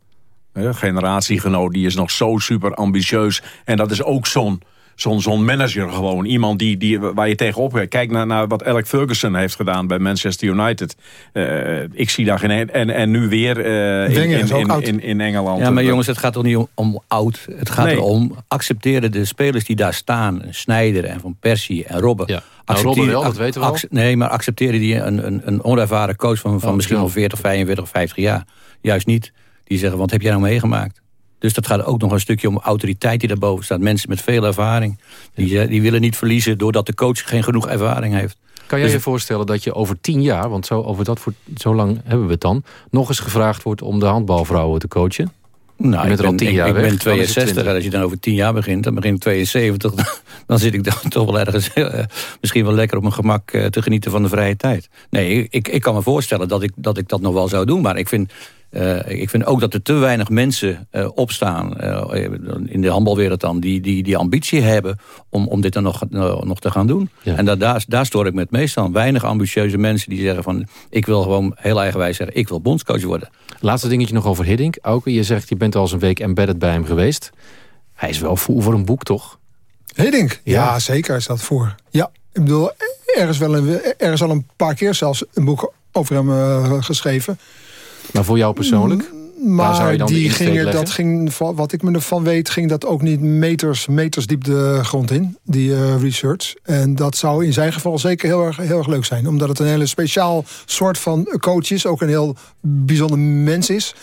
Generatiegenoot, die is nog zo super ambitieus. En dat is ook zo'n zo'n zo'n manager gewoon. Iemand die, die, waar je tegenop kijkt. Kijk naar, naar wat Alec Ferguson heeft gedaan bij Manchester United. Eh, ik zie daar geen... een- En, en nu weer eh, in, in, ook in, oud. in, in Engeland. Ja, maar jongens, het gaat toch niet om, om oud. Het gaat Nee. erom, accepteren de spelers die daar staan. Snijder en Van Persie en Robben. Ja. Nou, Robben wel, dat weten we al. Nee, maar accepteren die een, een, een onervaren coach van, van Oh, misschien wel 40, 45, 50 jaar. Juist niet. Die zeggen, wat heb jij nou meegemaakt? Dus dat gaat ook nog een stukje om autoriteit die daarboven staat. Mensen met veel ervaring. Die, eh, die willen niet verliezen doordat de coach geen genoeg ervaring heeft. Kan jij Dus- je voorstellen dat je over tien jaar... want zo, over dat voor, zo lang hebben we het dan... nog eens gevraagd wordt om de handbalvrouwen te coachen? Nou, Je ik er al ben, tien jaar ik ben dan is het 62 20. en als je dan over 10 jaar begint, dan begin ik 72. Dan zit ik dan toch wel ergens eh, misschien wel lekker op mijn gemak eh, te genieten van de vrije tijd. Nee, ik, ik kan me voorstellen dat ik, dat ik dat nog wel zou doen. Maar ik vind, eh, ik vind ook dat er te weinig mensen eh, opstaan eh, in de handbalwereld dan, die, die, die ambitie hebben om, om dit dan nog, nog te gaan doen. En daar, daar, daar stoor ik me het meest aan. Weinig ambitieuze mensen die zeggen van ik wil gewoon heel eigenwijs zeggen, ik wil bondscoach worden. Laatste dingetje nog over Hiddink. Auke, je zegt je bent al eens een week embedded bij hem geweest. Hij is wel voer voor een boek, toch? Hiddink? Ja. Ja. zeker is dat voor. Ja, ik bedoel, er is, wel een, er is al een paar keer zelfs een boek over hem geschreven. Maar voor jou persoonlijk? Je Maar die ging, dat ging, wat ik me ervan weet, ging dat ook niet meters, meters diep de grond in, die eh, research. En dat zou in zijn geval zeker heel erg, heel erg leuk zijn. Omdat het een hele speciaal soort van coach is. Ook een heel bijzonder mens is.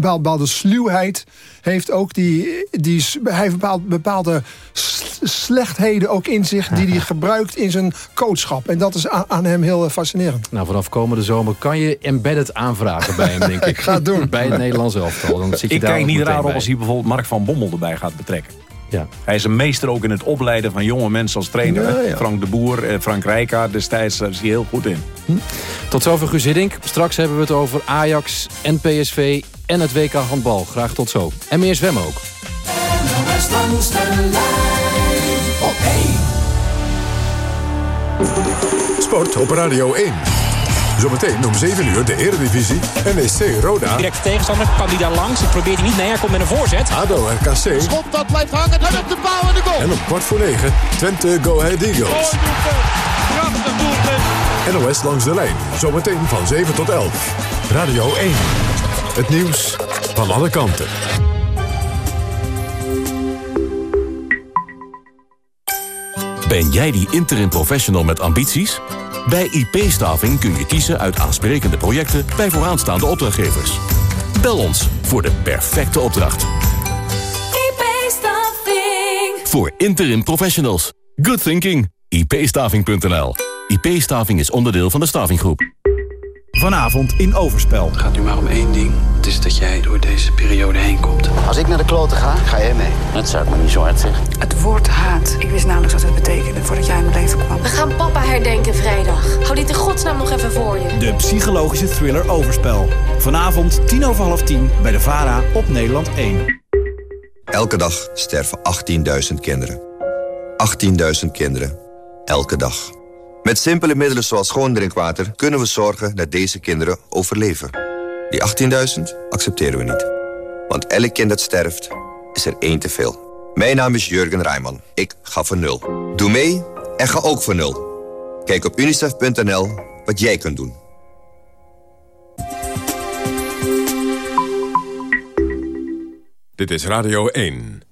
Bepaalde sluwheid heeft ook. Die, die, hij heeft bepaalde, slechtheden ook in zich... die hij gebruikt in zijn coachschap. En dat is aan, aan hem heel eh, fascinerend. Nou, vanaf komende zomer kan je embedded aanvragen bij hem, denk ik. Ik ga het doen. Bij het Nederlands elftal. Dan zit je Ik daar kijk niet raar op als hij bijvoorbeeld Mark van Bommel erbij gaat betrekken. Ja. Hij is een meester ook in het opleiden van jonge mensen als trainer. Ja, hè? ja. Frank de Boer, eh, Frank Rijkaard destijds, daar is hij heel goed in. Tot zover Guus Hiddink. Straks hebben we het over Ajax en PSV en het WK handbal. Graag tot zo. En meer zwemmen ook. NOS langs de lijn op 1. Sport op Radio 1. Zometeen om 7 uur de Eredivisie. NEC Roda. Direct tegenstander, kan die daar langs? Het probeert hij niet. Nee, hij komt met een voorzet. ADO RKC. Schot, dat blijft hangen. En op de paal en de goal. En om kwart voor 9 Twente Go Ahead Eagles. Prachtig doelpunt. NOS langs de lijn. Zometeen van 7 tot 11. Radio 1. Het nieuws van alle kanten. Ben jij die interim professional met ambities? Bij IP-staving kun je kiezen uit aansprekende projecten bij vooraanstaande opdrachtgevers. Bel ons voor de perfecte opdracht. IP-staving. Voor interim professionals. Good thinking. ipstaving.nl IP-staving is onderdeel van de Stavinggroep. Vanavond in Overspel. Het gaat nu maar om één ding. Het is dat jij door deze periode heen komt. Als ik naar de kloten ga, ga jij mee. Dat zou ik maar niet zo hard zeggen. Het woord haat. Ik wist namelijk wat het betekende voordat jij in mijn leven kwam. We gaan papa herdenken vrijdag. Hou dit in godsnaam nog even voor je. De psychologische thriller Overspel. Vanavond tien over half tien bij de VARA op Nederland 1. Elke dag sterven 18.000 kinderen. 18.000 kinderen. Elke dag. Met simpele middelen zoals schoon drinkwater kunnen we zorgen dat deze kinderen overleven. Die 18.000 accepteren we niet. Want elk kind dat sterft, is er één te veel. Mijn naam is Jurgen Rijman. Ik ga voor nul. Doe mee en ga ook voor nul. Kijk op unicef.nl wat jij kunt doen. Dit is Radio 1.